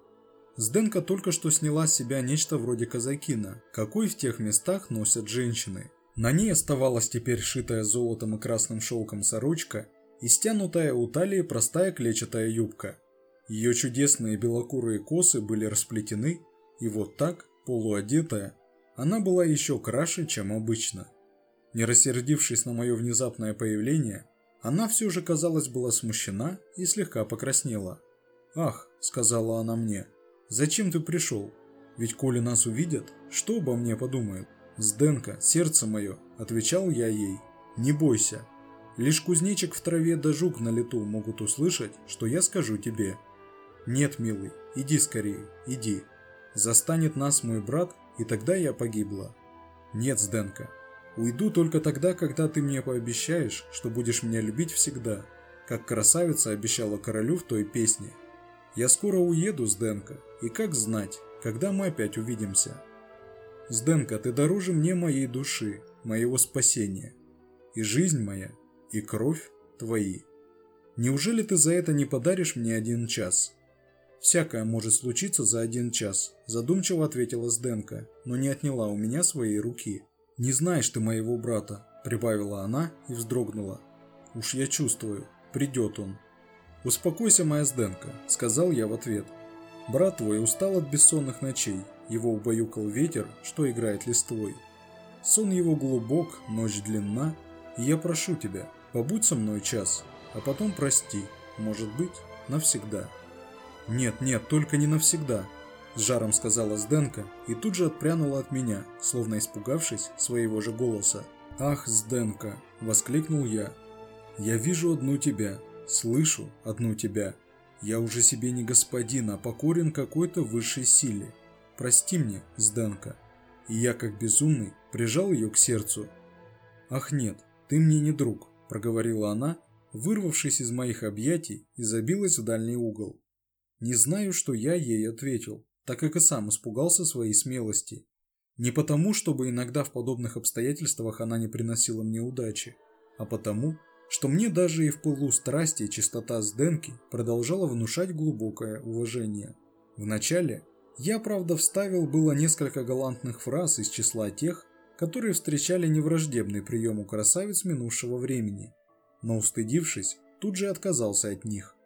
Speaker 1: Сденка только что сняла с себя нечто вроде казакина, какой в тех местах носят женщины. На ней оставалась теперь шитая золотом и красным шелком сорочка и стянутая у талии простая клетчатая юбка. Ее чудесные белокурые косы были расплетены, и вот так, полуодетая, она была еще краше, чем обычно. Не рассердившись на мое внезапное появление, она все же, казалось, была смущена и слегка покраснела. «Ах», — сказала она мне, — «зачем ты пришел? Ведь коли нас увидят, что обо мне подумают?» «Сденка, сердце мое», — отвечал я ей, — «не бойся, Лишь кузнечик в траве да жук на лету могут услышать, что я скажу тебе. Нет, милый, иди скорее, иди. Застанет нас мой брат, и тогда я погибла. Нет, Сденка, уйду только тогда, когда ты мне пообещаешь, что будешь меня любить всегда, как красавица обещала королю в той песне. Я скоро уеду, Сденка, и как знать, когда мы опять увидимся. Сденка, ты дороже мне моей души, моего спасения. И жизнь моя и кровь твои. Неужели ты за это не подаришь мне один час? Всякое может случиться за один час, задумчиво ответила Сденка, но не отняла у меня своей руки. Не знаешь ты моего брата, прибавила она и вздрогнула. Уж я чувствую, придет он. «Успокойся, моя Сденка», — сказал я в ответ. «Брат твой устал от бессонных ночей, его убаюкал ветер, что играет листвой. Сон его глубок, ночь длинна, и я прошу тебя, побудь со мной час, а потом прости, может быть, навсегда». «Нет, нет, только не навсегда», – с жаром сказала Сденка и тут же отпрянула от меня, словно испугавшись своего же голоса. «Ах, Сденка!» – воскликнул я. «Я вижу одну тебя, слышу одну тебя. Я уже себе не господин, а покорен какой-то высшей силе. Прости мне, Сденка». И я, как безумный, прижал ее к сердцу. «Ах нет, ты мне не друг», – проговорила она, вырвавшись из моих объятий и забилась в дальний угол. Не знаю, что я ей ответил, так как и сам испугался своей смелости. Не потому, чтобы иногда в подобных обстоятельствах она не приносила мне удачи, а потому, что мне даже и в пылу страсти чистота Сденки продолжала внушать глубокое уважение. Вначале я, правда, вставил было несколько галантных фраз из числа тех, которые встречали невраждебный прием у красавиц минувшего времени, но, устыдившись, тут же отказался от них,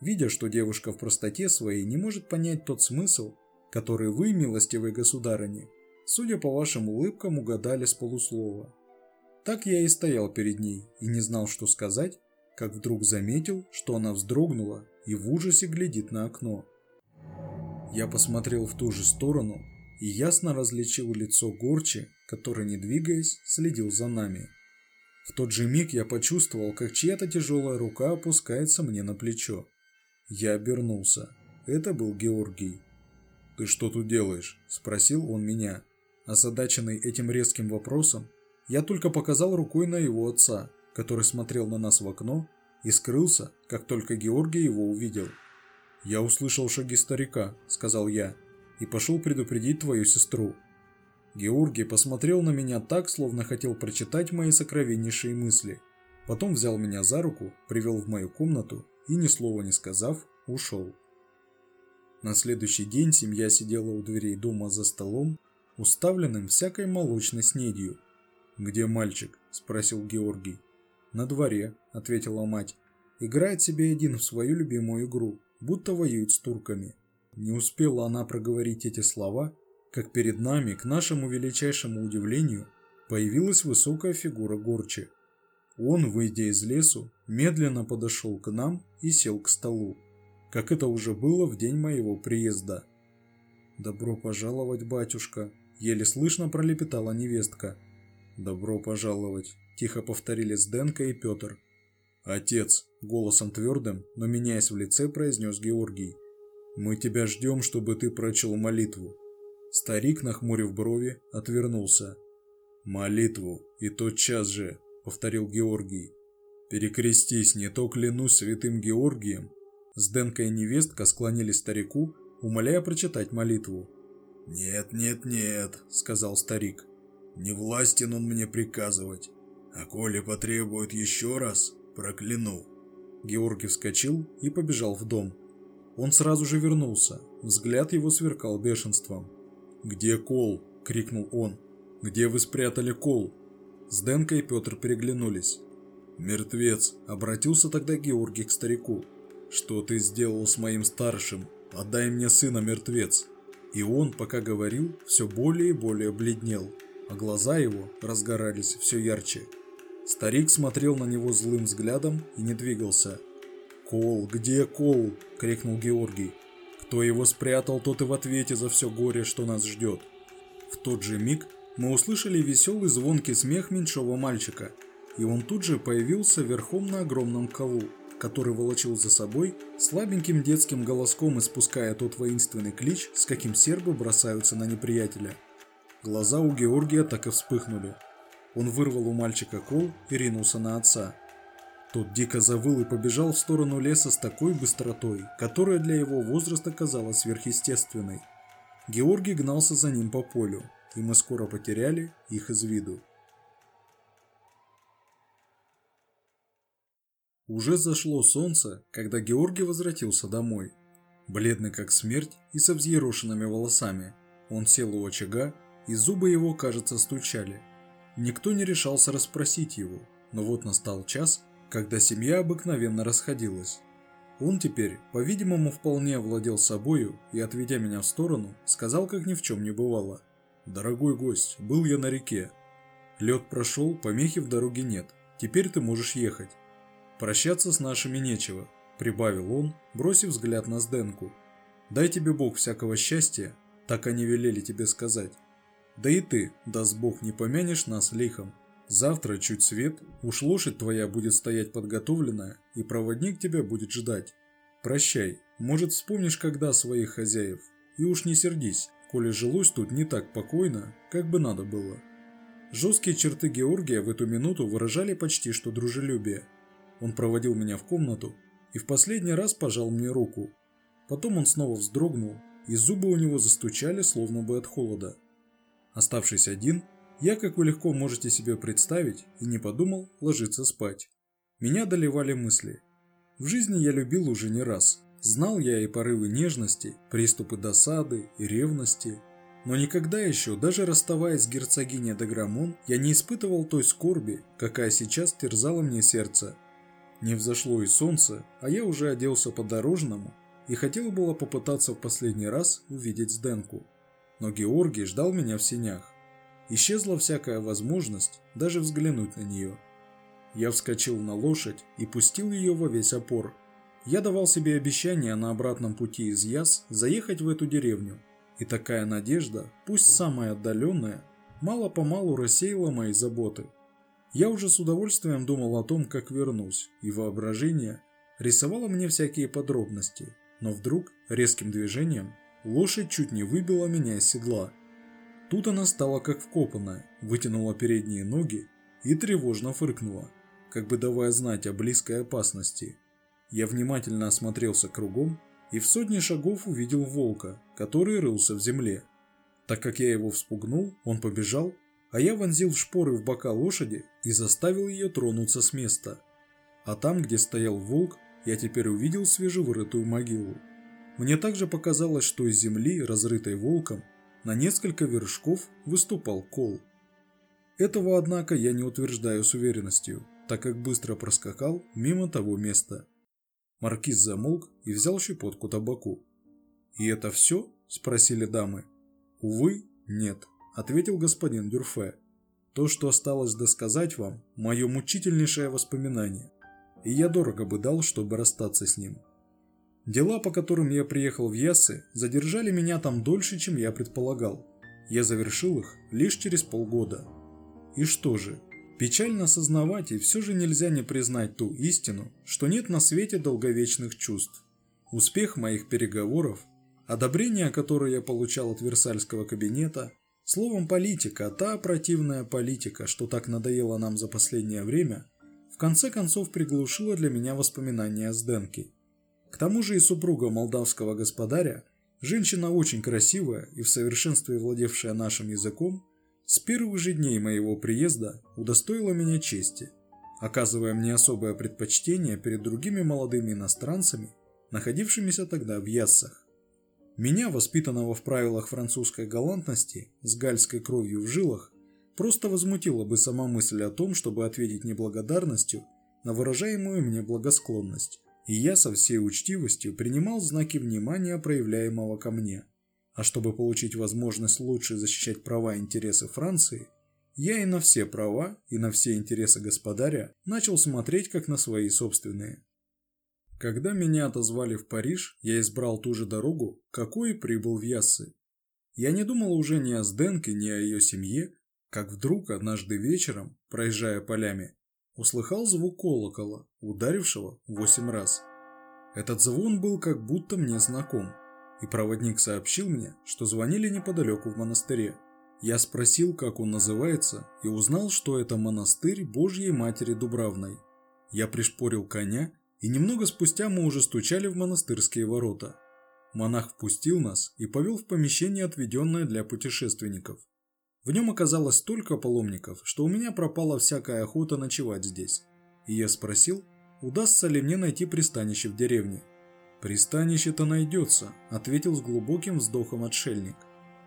Speaker 1: видя, что девушка в простоте своей не может понять тот смысл, который вы, милостивые государыни, судя по вашим улыбкам, угадали с полуслова. Так я и стоял перед ней и не знал, что сказать, как вдруг заметил, что она вздрогнула и в ужасе глядит на окно. Я посмотрел в ту же сторону и ясно различил лицо Горчи, который, не двигаясь, следил за нами. В тот же миг я почувствовал, как чья-то тяжелая рука опускается мне на плечо. Я обернулся. Это был Георгий. «Ты что тут делаешь?» – спросил он меня. Озадаченный этим резким вопросом, я только показал рукой на его отца, который смотрел на нас в окно и скрылся, как только Георгий его увидел. «Я услышал шаги старика», – сказал я, – «и пошел предупредить твою сестру». Георгий посмотрел на меня так, словно хотел прочитать мои сокровеннейшие мысли. Потом взял меня за руку, привел в мою комнату и, ни слова не сказав, ушел. На следующий день семья сидела у дверей дома за столом, уставленным всякой молочной снедью. «Где мальчик?» – спросил Георгий. «На дворе», – ответила мать. «Играет себе один в свою любимую игру, будто воюет с турками». Не успела она проговорить эти слова, как перед нами, к нашему величайшему удивлению, появилась высокая фигура Горчи. Он, выйдя из лесу, медленно подошел к нам и сел к столу как это уже было в день моего приезда. «Добро пожаловать, батюшка!» – еле слышно пролепетала невестка. «Добро пожаловать!» – тихо повторили Сденко и Петр. «Отец!» – голосом твердым, но меняясь в лице, произнес Георгий. «Мы тебя ждем, чтобы ты прочел молитву». Старик, нахмурив брови, отвернулся. «Молитву, и тот час же», — повторил Георгий. «Перекрестись, не то клянусь святым Георгием, Сденка и невестка склонили старику, умоляя прочитать молитву.
Speaker 2: «Нет, нет, нет», — сказал старик. «Не властен он мне приказывать, а коли потребует еще раз, прокляну».
Speaker 1: Георгий вскочил и побежал в дом. Он сразу же вернулся, взгляд его сверкал бешенством. «Где кол?» — крикнул он. «Где вы спрятали кол?» Сденка и Петр переглянулись. «Мертвец!» — обратился тогда Георгий к старику. «Что ты сделал с моим старшим? Отдай мне сына, мертвец!» И он, пока говорил, все более и более бледнел, а глаза его разгорались все ярче. Старик смотрел на него злым взглядом и не двигался. «Кол, где Кол?» – крикнул Георгий. «Кто его спрятал, тот и в ответе за все горе, что нас ждет». В тот же миг мы услышали веселый звонкий смех меньшого мальчика, и он тут же появился верхом на огромном колу который волочил за собой, слабеньким детским голоском испуская тот воинственный клич, с каким сербы бросаются на неприятеля. Глаза у Георгия так и вспыхнули. Он вырвал у мальчика кол и ринулся на отца. Тот дико завыл и побежал в сторону леса с такой быстротой, которая для его возраста казалась сверхъестественной. Георгий гнался за ним по полю, и мы скоро потеряли их из виду. Уже зашло солнце, когда Георгий возвратился домой. Бледный как смерть и со взъерошенными волосами. Он сел у очага, и зубы его, кажется, стучали. Никто не решался расспросить его, но вот настал час, когда семья обыкновенно расходилась. Он теперь, по-видимому, вполне овладел собою и, отведя меня в сторону, сказал, как ни в чем не бывало. «Дорогой гость, был я на реке. Лед прошел, помехи в дороге нет. Теперь ты можешь ехать. Прощаться с нашими нечего», – прибавил он, бросив взгляд на Сденку. «Дай тебе Бог всякого счастья, так они велели тебе сказать. Да и ты, даст Бог, не помянешь нас лихом. Завтра чуть свет, уж лошадь твоя будет стоять подготовленная, и проводник тебя будет ждать. Прощай, может вспомнишь когда своих хозяев, и уж не сердись, коли жилось тут не так покойно, как бы надо было. Жесткие черты Георгия в эту минуту выражали почти что дружелюбие. Он проводил меня в комнату и в последний раз пожал мне руку. Потом он снова вздрогнул, и зубы у него застучали, словно бы от холода. Оставшись один, я, как вы легко можете себе представить, и не подумал ложиться спать. Меня доливали мысли. В жизни я любил уже не раз. Знал я и порывы нежности, приступы досады и ревности. Но никогда еще, даже расставаясь с герцогиней Даграмон, я не испытывал той скорби, какая сейчас терзала мне сердце. Не взошло и солнце, а я уже оделся по-дорожному и хотел было попытаться в последний раз увидеть Сденку. Но Георгий ждал меня в синях. Исчезла всякая возможность даже взглянуть на нее. Я вскочил на лошадь и пустил ее во весь опор. Я давал себе обещание на обратном пути из Яс заехать в эту деревню. И такая надежда, пусть самая отдаленная, мало-помалу рассеяла мои заботы. Я уже с удовольствием думал о том, как вернусь, и воображение рисовало мне всякие подробности. Но вдруг, резким движением, лошадь чуть не выбила меня из седла. Тут она стала как вкопанная, вытянула передние ноги и тревожно фыркнула, как бы давая знать о близкой опасности. Я внимательно осмотрелся кругом и в сотни шагов увидел волка, который рылся в земле. Так как я его вспугнул, он побежал, а я вонзил шпоры в бока лошади и заставил ее тронуться с места. А там, где стоял волк, я теперь увидел свежевырытую могилу. Мне также показалось, что из земли, разрытой волком, на несколько вершков выступал кол. Этого, однако, я не утверждаю с уверенностью, так как быстро проскакал мимо того места. Маркиз замолк и взял щепотку табаку. «И это все?» – спросили дамы. «Увы, нет», – ответил господин Дюрфе. «То, что осталось досказать вам, мое мучительнейшее воспоминание, и я дорого бы дал, чтобы расстаться с ним. Дела, по которым я приехал в Яссы, задержали меня там дольше, чем я предполагал. Я завершил их лишь через полгода. И что же, печально осознавать, и все же нельзя не признать ту истину, что нет на свете долговечных чувств. Успех моих переговоров, одобрение, которое я получал от Версальского кабинета, словом политика, та противная политика, что так надоела нам за последнее время, в конце концов приглушила для меня воспоминания о Сденке. К тому же и супруга молдавского господаря, женщина очень красивая и в совершенстве владевшая нашим языком, с первых же дней моего приезда удостоила меня чести, оказывая мне особое предпочтение перед другими молодыми иностранцами, находившимися тогда в Яссах. Меня, воспитанного в правилах французской галантности, с гальской кровью в жилах, просто возмутила бы сама мысль о том, чтобы ответить неблагодарностью на выражаемую мне благосклонность и я со всей учтивостью принимал знаки внимания, проявляемого ко мне. А чтобы получить возможность лучше защищать права и интересы Франции, я и на все права, и на все интересы господаря начал смотреть как на свои собственные. Когда меня отозвали в Париж, я избрал ту же дорогу, какой прибыл в Яссы. Я не думал уже ни о Сденке, ни о ее семье, как вдруг однажды вечером, проезжая полями, услыхал звук колокола, ударившего восемь раз. Этот звон был как будто мне знаком, и проводник сообщил мне, что звонили неподалеку в монастыре. Я спросил, как он называется, и узнал, что это монастырь Божьей Матери Дубравной. Я пришпорил коня, и немного спустя мы уже стучали в монастырские ворота. Монах впустил нас и повел в помещение, отведенное для путешественников. В нем оказалось столько паломников, что у меня пропала всякая охота ночевать здесь. И я спросил, удастся ли мне найти пристанище в деревне. «Пристанище-то найдется», – ответил с глубоким вздохом отшельник.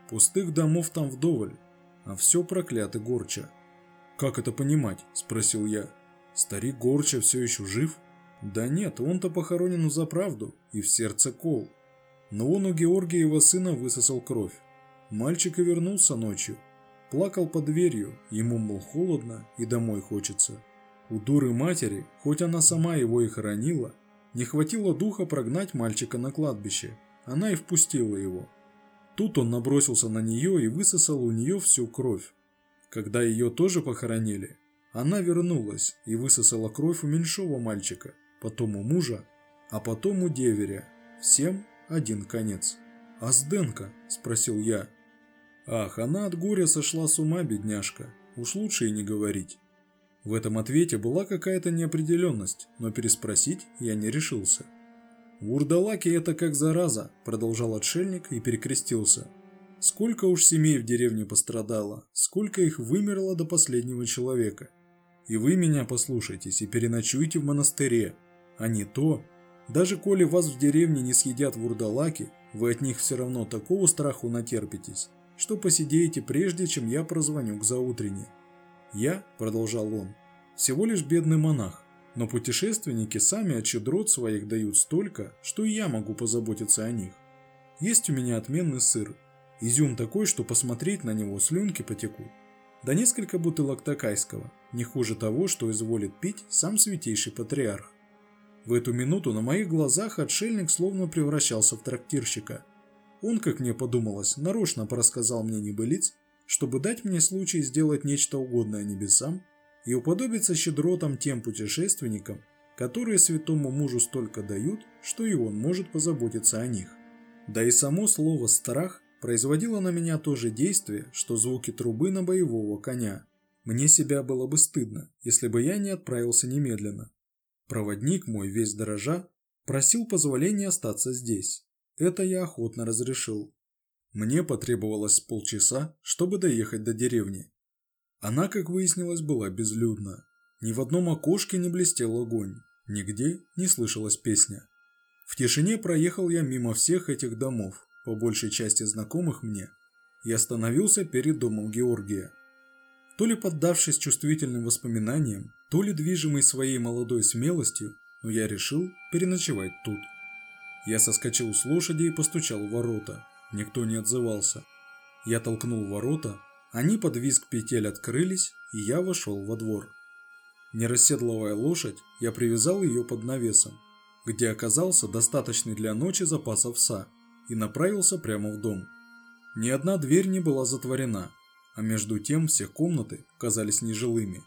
Speaker 1: «Пустых домов там вдоволь, а все проклятый Горча». «Как это понимать?» – спросил я. «Старик Горча все еще жив?»
Speaker 2: Да нет, он-то похоронен за правду, и в сердце кол. Но он у Георгия его сына высосал кровь. Мальчик и вернулся ночью. Плакал под дверью, ему, мол, холодно и домой хочется. У дуры матери, хоть она сама его и хоронила, не хватило духа прогнать мальчика на кладбище. Она и впустила его. Тут он набросился на нее и высосал у нее всю кровь. Когда ее тоже похоронили, она вернулась и высосала кровь у меньшого мальчика, потом у мужа, а потом у деверя. Всем один конец. «А Сденка?» – спросил я. «Ах, она от горя сошла с ума, бедняжка. Уж лучше и не говорить». В этом ответе была какая-то неопределенность, но переспросить я не решился. «Вурдалаки это как зараза», – продолжал отшельник и перекрестился. «Сколько уж семей в деревне пострадало, сколько их вымерло до последнего человека. И вы меня послушайтесь и переночуйте в монастыре, а не то. Даже коли вас в деревне не съедят вурдалаки, вы от них все равно такого страху натерпитесь, что посидеете прежде, чем я прозвоню к заутрене. Я, продолжал он, всего лишь бедный монах, но путешественники сами от щедрот своих дают столько, что и я могу позаботиться о них. Есть у меня отменный сыр, изюм такой, что посмотреть на него слюнки потекут. Да несколько бутылок такайского, не хуже того, что изволит пить сам святейший патриарх. В эту минуту на моих глазах отшельник словно превращался в трактирщика. Он, как мне подумалось, нарочно порассказал мне небылиц, чтобы дать мне случай сделать нечто угодное небесам и уподобиться щедротам тем путешественникам, которые святому мужу столько дают, что и он может позаботиться о них. Да и само слово «страх» производило на меня то же действие, что звуки трубы на боевого коня. Мне себя было бы стыдно, если бы я не отправился немедленно. Проводник мой, весь дорожа, просил позволения остаться здесь. Это я охотно разрешил. Мне потребовалось полчаса, чтобы доехать до деревни. Она, как выяснилось, была безлюдна. Ни в одном окошке не блестел огонь, нигде не слышалась песня. В тишине проехал я мимо всех этих домов, по большей части знакомых мне, и остановился перед домом Георгия. То ли поддавшись чувствительным воспоминаниям, то ли движимый своей молодой смелостью, но я решил переночевать тут. Я соскочил с лошади и постучал в ворота. Никто не отзывался. Я толкнул ворота, они под визг петель открылись, и я вошел во двор. Не расседловая лошадь, я привязал ее под навесом, где оказался достаточный для ночи запас овса, и направился прямо в дом. Ни одна дверь не была затворена, а между тем все комнаты казались нежилыми.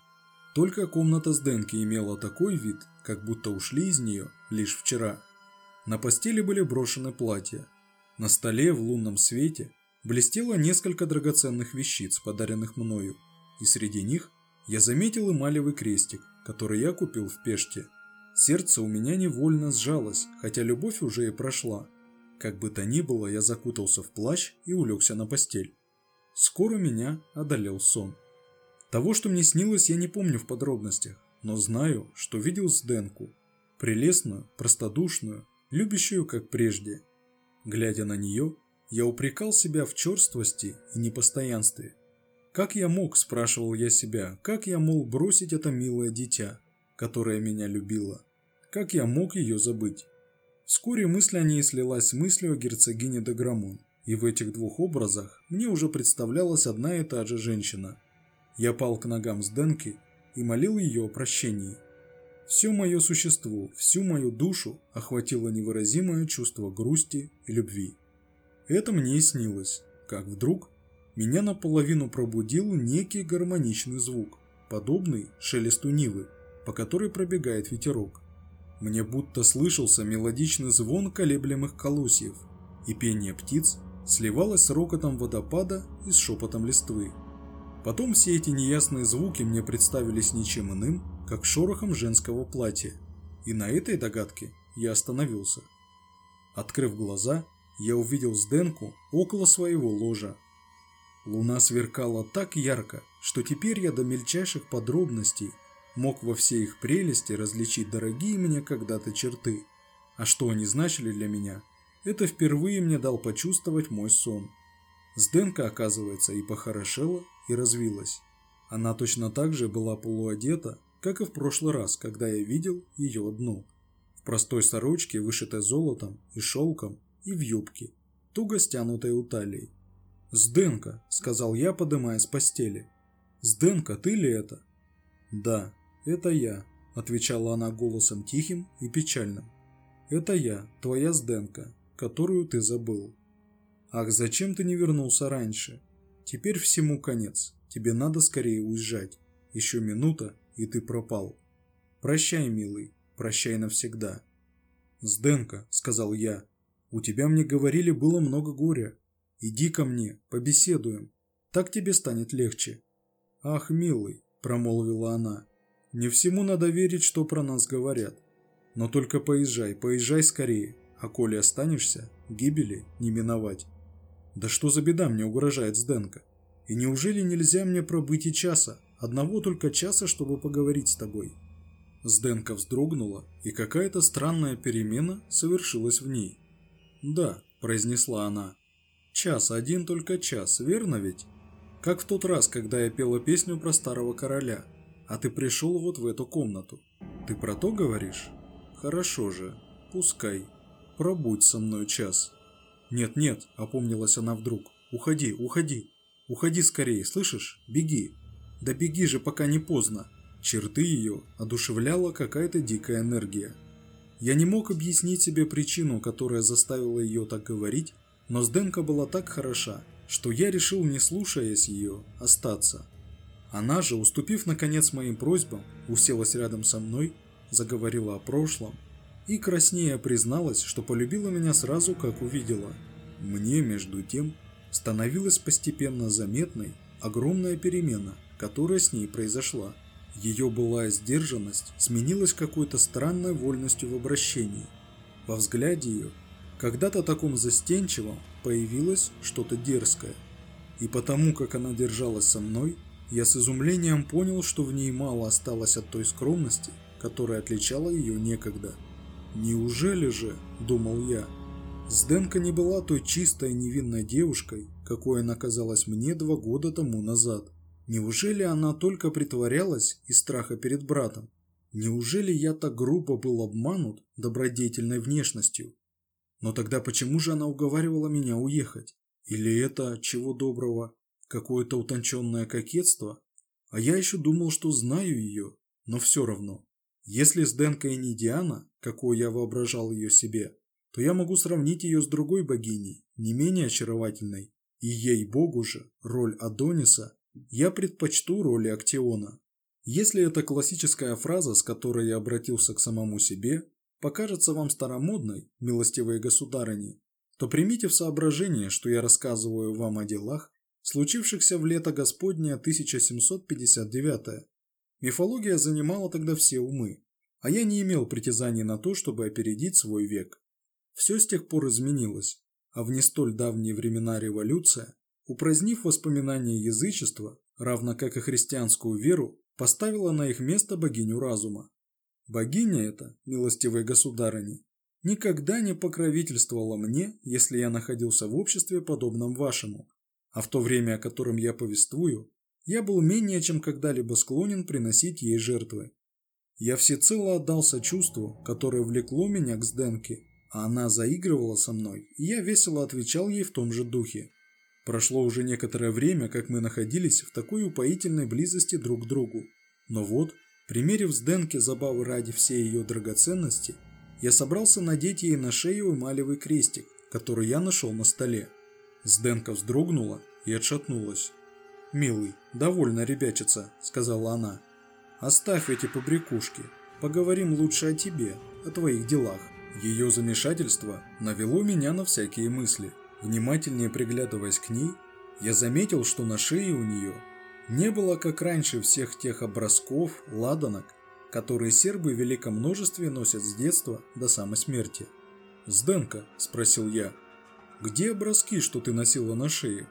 Speaker 2: Только комната с Денки имела такой вид, как будто ушли из нее лишь вчера. На постели были брошены платья, на столе в лунном свете блестело несколько драгоценных вещиц, подаренных мною, и среди них я заметил эмалевый крестик, который я купил в Пеште. Сердце у меня невольно сжалось, хотя любовь уже и прошла. Как бы то ни было, я закутался в плащ и улегся на постель. Скоро меня одолел сон. Того, что мне снилось, я не помню в подробностях, но знаю, что видел Сденку. Прелестную, простодушную, любящую как прежде – Глядя на нее, я упрекал себя в черствости и непостоянстве. Как я мог, спрашивал я себя, как я мог бросить это милое дитя, которое меня любило? Как я мог ее забыть? Вскоре мысль о ней слилась с мыслью о герцогине де Грамон, и в этих двух образах мне уже представлялась одна и та же женщина. Я пал к ногам Сденки и молил ее о прощении. Все мое существо, всю мою душу охватило невыразимое чувство грусти и любви. Это мне и снилось, как вдруг меня наполовину пробудил некий гармоничный звук, подобный шелесту нивы, по которой пробегает ветерок. Мне будто слышался мелодичный звон колеблемых колосьев, и пение птиц сливалось с рокотом водопада и с шепотом листвы. Потом все эти неясные звуки мне представились ничем иным, как шорохом женского платья, и на этой догадке я остановился. Открыв глаза, я увидел Сденку около своего ложа. Луна сверкала так ярко, что теперь я до мельчайших подробностей мог во всей их прелести различить дорогие мне когда-то черты. А что они значили для меня, это впервые мне дал почувствовать мой сон. Сденка, оказывается, и похорошела, и развилась. Она точно так же была полуодета, как и в прошлый раз, когда я видел ее одну.
Speaker 1: простой сорочке, вышитой золотом и шелком, и в юбке, туго стянутой у талии. «Сденка», — сказал я, подымаясь с постели. «Сденка, ты ли это?» «Да, это я», — отвечала она голосом тихим и печальным. «Это я, твоя Сденка, которую ты забыл». «Ах, зачем ты не вернулся раньше? Теперь всему конец, тебе надо скорее уезжать. Еще минута, и ты пропал. Прощай, милый, прощай навсегда». «Сденка», — сказал я, — «у тебя, мне говорили, было много горя. Иди ко мне, побеседуем. Так тебе станет легче». «Ах, милый», – промолвила она, – «не всему надо верить, что про нас говорят. Но только поезжай, поезжай скорее, а коли останешься, гибели не миновать». «Да что за беда мне угрожает Сденко? И неужели нельзя мне пробыть и часа, одного только часа, чтобы поговорить с тобой?» Сденко вздрогнула, и какая-то странная перемена совершилась в ней. «Да», – произнесла она, – «час, один только час, верно ведь?» Как в тот раз, когда я пела песню про старого короля, а ты пришел вот в эту комнату. Ты про то говоришь? Хорошо же, пускай. Пробудь со мной час. Нет-нет, опомнилась она вдруг. Уходи, уходи. Уходи скорее, слышишь? Беги. Да беги же, пока не поздно. Черты ее одушевляла какая-то дикая энергия. Я не мог объяснить себе причину, которая заставила ее так говорить, но Сденка была так хороша, что я решил, не слушаясь ее, остаться. Она же, уступив наконец моим просьбам, уселась рядом со мной, заговорила о прошлом и краснее призналась, что полюбила меня сразу, как увидела. Мне, между тем, становилась постепенно заметной огромная перемена, которая с ней произошла. Ее былая сдержанность сменилась какой-то странной вольностью в обращении. Во взгляде ее когда-то таком застенчивом появилось что-то дерзкое. И потому, как она держалась со мной, я с изумлением понял, что в ней мало осталось от той скромности, которая отличала ее некогда. «Неужели же?» – думал я. Сденка не была той чистой невинной девушкой, какой она казалась мне два года тому назад. Неужели она только притворялась из страха перед братом? Неужели я так грубо был обманут добродетельной внешностью? Но тогда почему же она уговаривала меня уехать? Или это, чего доброго, какое-то утонченное кокетство? А я еще думал, что знаю ее, но все равно. Если с Денкой не Диана, какой я воображал ее себе, то я могу сравнить ее с другой богиней, не менее очаровательной. И ей-богу же, роль Адониса я предпочту роли Актиона. Если это классическая фраза, с которой я обратился к самому себе, покажется вам старомодной, милостивые государыни, то примите в соображение, что я рассказываю вам о делах, случившихся в лето Господне 1759. Мифология занимала тогда все умы, а я не имел притязаний на то, чтобы опередить свой век. Все с тех пор изменилось, а в не столь давние времена революция, упразднив воспоминания язычества, равно как и христианскую веру, поставила на их место богиню разума. Богиня эта, милостивые государыни, никогда не покровительствовала мне, если я находился в обществе, подобном вашему, а в то время, о котором я повествую, я был менее чем когда-либо склонен приносить ей жертвы. Я всецело отдался чувству, которое влекло меня к Сденке, а она заигрывала со мной, и я весело отвечал ей в том же духе. Прошло уже некоторое время, как мы находились в такой упоительной близости друг к другу. Но вот, Примерив с Денки забавы ради всей ее драгоценности, я собрался надеть ей на шею эмалевый крестик, который я нашел на столе. Сденка вздрогнула и отшатнулась. «Милый, довольно ребячица», — сказала она. «Оставь эти побрякушки. Поговорим лучше о тебе, о твоих делах». Ее замешательство навело меня на всякие мысли. Внимательнее приглядываясь к ней, я заметил, что на шее у нее не было, как раньше, всех тех образков, ладанок, которые сербы в великом множестве носят с детства до самой смерти. «Сденка», – спросил я, – «где образки, что ты носила на шее?»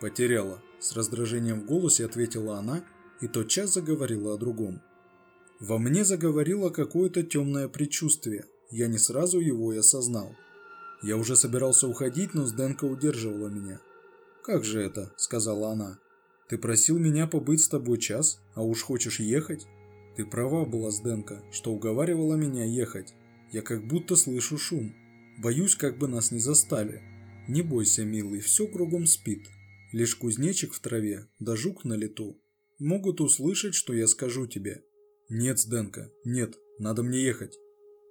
Speaker 1: «Потеряла», – с раздражением в голосе ответила она и тотчас заговорила о другом. Во мне заговорило какое-то темное предчувствие, я не сразу его и осознал. Я уже собирался уходить, но Сденка удерживала меня. «Как же это?» – сказала она. Ты просил меня побыть с тобой час, а уж хочешь ехать? Ты права была, Сденка, что уговаривала меня ехать. Я как будто слышу шум. Боюсь, как бы нас не застали. Не бойся, милый, все кругом спит. Лишь кузнечик в траве, да жук на лету. Могут услышать, что я скажу тебе. Нет, Сденка, нет, надо мне ехать.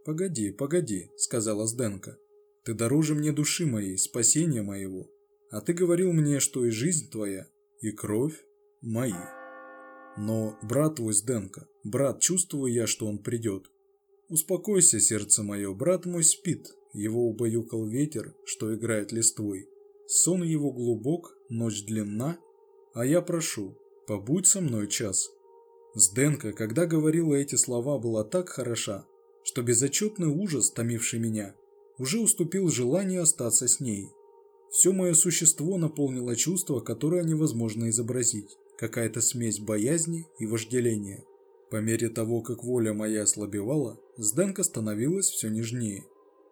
Speaker 1: Погоди, погоди, сказала Сденка. Ты дороже мне души моей, спасения моего. А ты говорил мне, что и жизнь твоя, и кровь мои. Но брат твой Сденка, брат, чувствую я, что он придет. Успокойся, сердце мое, брат мой спит, его убаюкал ветер, что играет листвой. Сон его глубок, ночь длинна, а я прошу, побудь со мной час. Сденка, когда говорила эти слова, была так хороша, что безотчетный ужас, томивший меня, уже уступил желанию остаться с ней. Все мое существо наполнило чувство, которое невозможно изобразить, какая-то смесь боязни и вожделения. По мере того, как воля моя ослабевала, Сденка становилась все нежнее.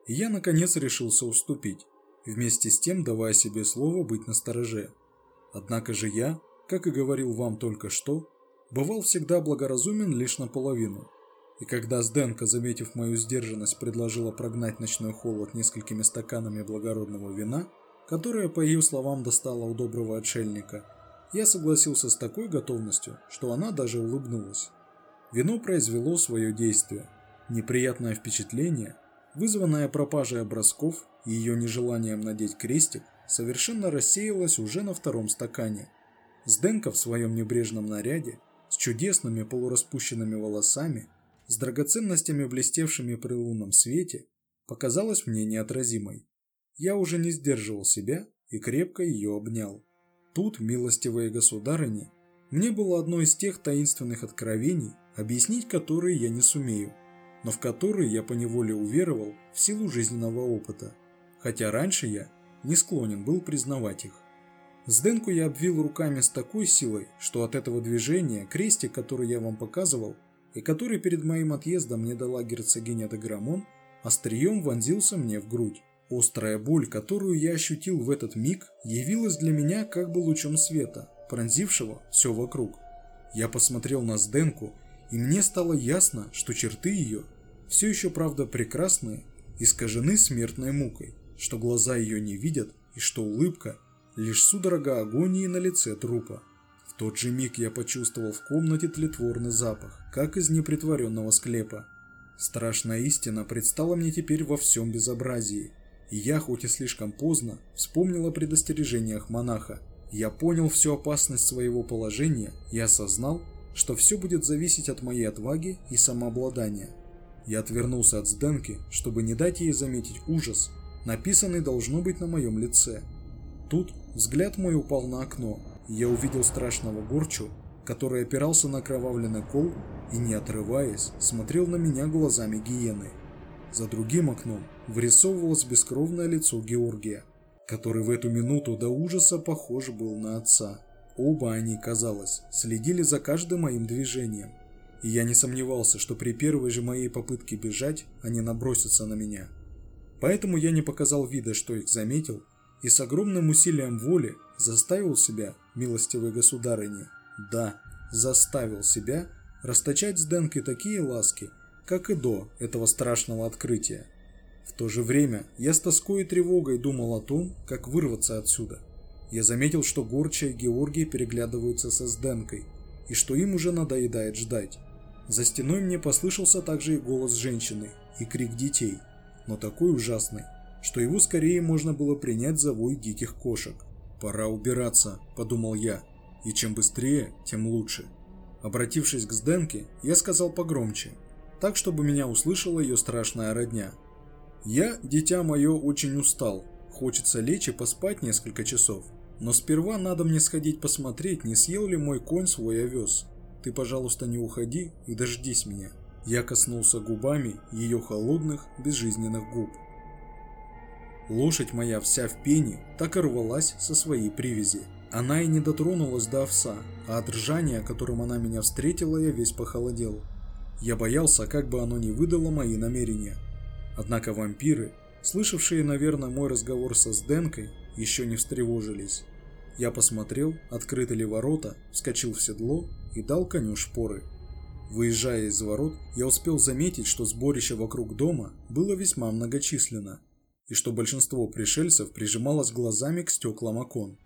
Speaker 1: И я, наконец, решился уступить, вместе с тем давая себе слово быть настороже. Однако же я, как и говорил вам только что, бывал всегда благоразумен лишь наполовину. И когда Сденка, заметив мою сдержанность, предложила прогнать ночной холод несколькими стаканами благородного вина, которое, по ее словам, достала у доброго отшельника, я согласился с такой готовностью, что она даже улыбнулась. Вино произвело свое действие. Неприятное впечатление, вызванное пропажей образков и ее нежеланием надеть крестик, совершенно рассеялось уже на втором стакане. Сденка в своем небрежном наряде с чудесными полураспущенными волосами, с драгоценностями, блестевшими при лунном свете, показалась мне неотразимой. Я уже не сдерживал себя и крепко ее обнял. Тут, милостивые государыни, мне было одно из тех таинственных откровений, объяснить которые я не сумею, но в которые я поневоле уверовал в силу жизненного опыта, хотя раньше я не склонен был признавать их. Сденку я обвил руками с такой силой, что от этого движения крестик, который я вам показывал, и который перед моим отъездом мне дала герцогиня Деграмон, острием вонзился мне в грудь. Острая боль, которую я ощутил в этот миг, явилась для меня как бы лучом света, пронзившего все вокруг. Я посмотрел на Сденку, и мне стало ясно, что черты ее, все еще правда прекрасные, искажены смертной мукой, что глаза ее не видят и что улыбка – лишь судорога агонии на лице трупа. Тот же миг я почувствовал в комнате тлетворный запах, как из непритворенного склепа. Страшная истина предстала мне теперь во всем безобразии, и я, хоть и слишком поздно, вспомнил о предостережениях монаха. Я понял всю опасность своего положения и осознал, что все будет зависеть от моей отваги и самообладания. Я отвернулся от Сденки, чтобы не дать ей заметить ужас, написанный должно быть на моем лице. Тут взгляд мой упал на окно, я увидел страшного горчу, который опирался на кровавленный кол и, не отрываясь, смотрел на меня глазами гиены. За другим окном вырисовывалось бескровное лицо Георгия, который в эту минуту до ужаса похож был на отца. Оба они, казалось, следили за каждым моим движением, и я не сомневался, что при первой же моей попытке бежать они набросятся на меня. Поэтому я не показал вида, что их заметил, и с огромным усилием воли заставил себя, милостивой государыни, да, заставил себя расточать с Денкой такие ласки, как и до этого страшного открытия. В то же время я с тоской и тревогой думал о том, как вырваться отсюда. Я заметил, что Горча и Георгий переглядываются со Сденкой, и что им уже надоедает ждать. За стеной мне послышался также и голос женщины, и крик детей, но такой ужасный, что его скорее можно было принять за вой диких кошек. «Пора убираться», – подумал я, – «и чем быстрее, тем лучше». Обратившись к Сденке, я сказал погромче, так, чтобы меня услышала ее страшная родня. «Я, дитя мое, очень устал, хочется лечь и поспать несколько часов, но сперва надо мне сходить посмотреть, не съел ли мой конь свой овес. Ты, пожалуйста, не уходи и дождись меня». Я коснулся губами ее холодных, безжизненных губ. Лошадь моя вся в пене так и рвалась со своей привязи. Она и не дотронулась до овса, а от ржания, которым она меня встретила, я весь похолодел. Я боялся, как бы оно не выдало мои намерения. Однако вампиры, слышавшие, наверное, мой разговор со Сденкой, еще не встревожились. Я посмотрел, открыты ли ворота, вскочил в седло и дал коню шпоры. Выезжая из ворот, я успел заметить, что сборище вокруг дома было весьма многочисленно, и что большинство пришельцев прижималось глазами к стеклам окон.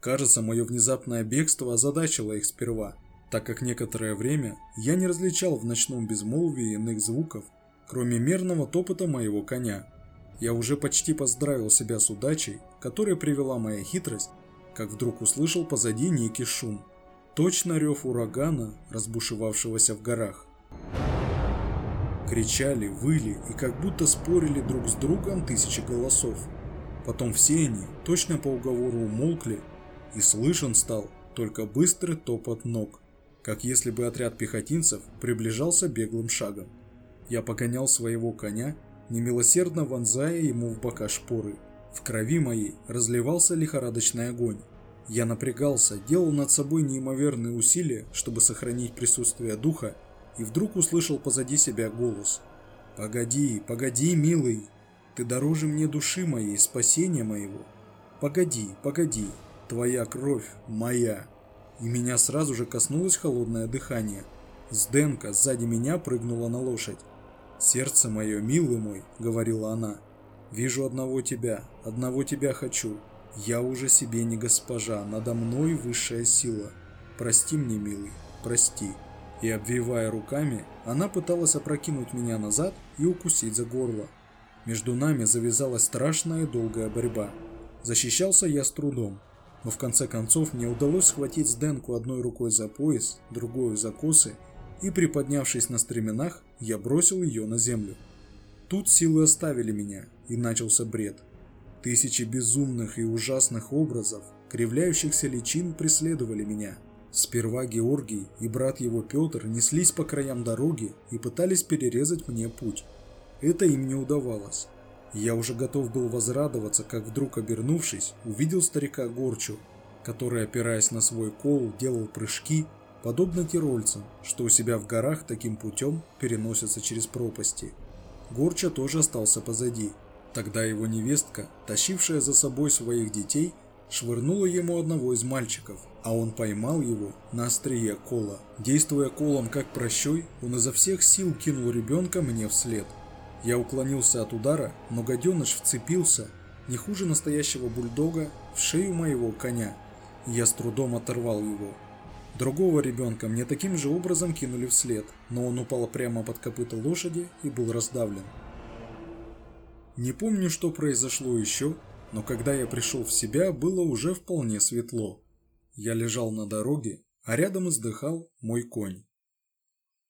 Speaker 1: Кажется, мое внезапное бегство озадачило их сперва, так как некоторое время я не различал в ночном безмолвии иных звуков, кроме мерного топота моего коня. Я уже почти поздравил себя с удачей, которая привела моя хитрость, как вдруг услышал позади некий шум. Точно рев урагана, разбушевавшегося в горах. Кричали, выли и как будто спорили друг с другом тысячи голосов. Потом все они, точно по уговору, умолкли, и слышен стал только быстрый топот ног, как если бы отряд пехотинцев приближался беглым шагом. Я погонял своего коня, немилосердно вонзая ему в бока шпоры. В крови моей разливался лихорадочный огонь. Я напрягался, делал над собой неимоверные усилия, чтобы сохранить присутствие духа, и вдруг услышал позади себя голос. «Погоди, погоди, милый, ты дороже мне души моей, спасения моего. Погоди, погоди, твоя кровь моя». И меня сразу же коснулось холодное дыхание. Сденка сзади меня прыгнула на лошадь. «Сердце мое, милый мой», — говорила она, — «вижу одного тебя, одного тебя хочу. Я уже себе не госпожа, надо мной высшая сила. Прости мне, милый, прости». И, обвивая руками, она пыталась опрокинуть меня назад и укусить за горло. Между нами завязалась страшная и долгая борьба. Защищался я с трудом, но в конце концов мне удалось схватить Сденку одной рукой за пояс, другой за косы и, приподнявшись на стременах, я бросил ее на землю. Тут силы оставили меня, и начался бред. Тысячи безумных и ужасных образов, кривляющихся личин преследовали меня. Сперва Георгий и брат его Петр неслись по краям дороги и пытались перерезать мне путь. Это им не удавалось. Я уже готов был возрадоваться, как вдруг обернувшись, увидел старика Горчу, который, опираясь на свой кол, делал прыжки подобно тирольцам, что у себя в горах таким путем переносятся через пропасти. Горча тоже остался позади. Тогда его невестка, тащившая за собой своих детей, швырнула ему одного из мальчиков, а он поймал его на острие кола. Действуя колом как прощой, он изо всех сил кинул ребенка мне вслед. Я уклонился от удара, но гаденыш вцепился, не хуже настоящего бульдога, в шею моего коня. Я с трудом оторвал его. Другого ребенка мне таким же образом кинули вслед, но он упал прямо под копыта лошади и был раздавлен. Не помню, что произошло еще, но когда я пришел в себя, было уже вполне светло. Я лежал на дороге, а рядом издыхал мой конь.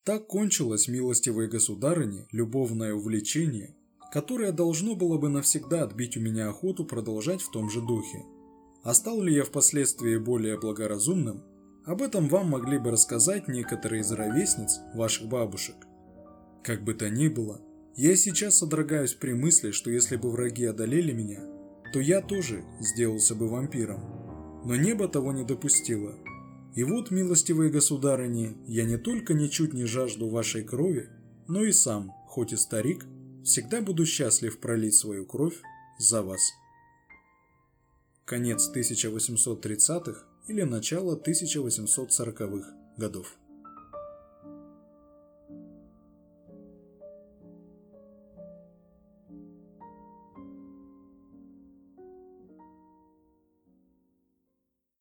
Speaker 1: Так кончилось, милостивой государыне, любовное увлечение, которое должно было бы навсегда отбить у меня охоту продолжать в том же духе. А стал ли я впоследствии более благоразумным, об этом вам могли бы рассказать некоторые из ровесниц ваших бабушек. Как бы то ни было, я сейчас содрогаюсь при мысли, что если бы враги одолели меня, то я тоже сделался бы вампиром. Но небо того не допустило. И вот, милостивые государыни, я не только ничуть не жажду вашей крови, но и сам, хоть и старик, всегда буду счастлив пролить свою кровь за вас. Конец 1830-х или начало 1840-х годов.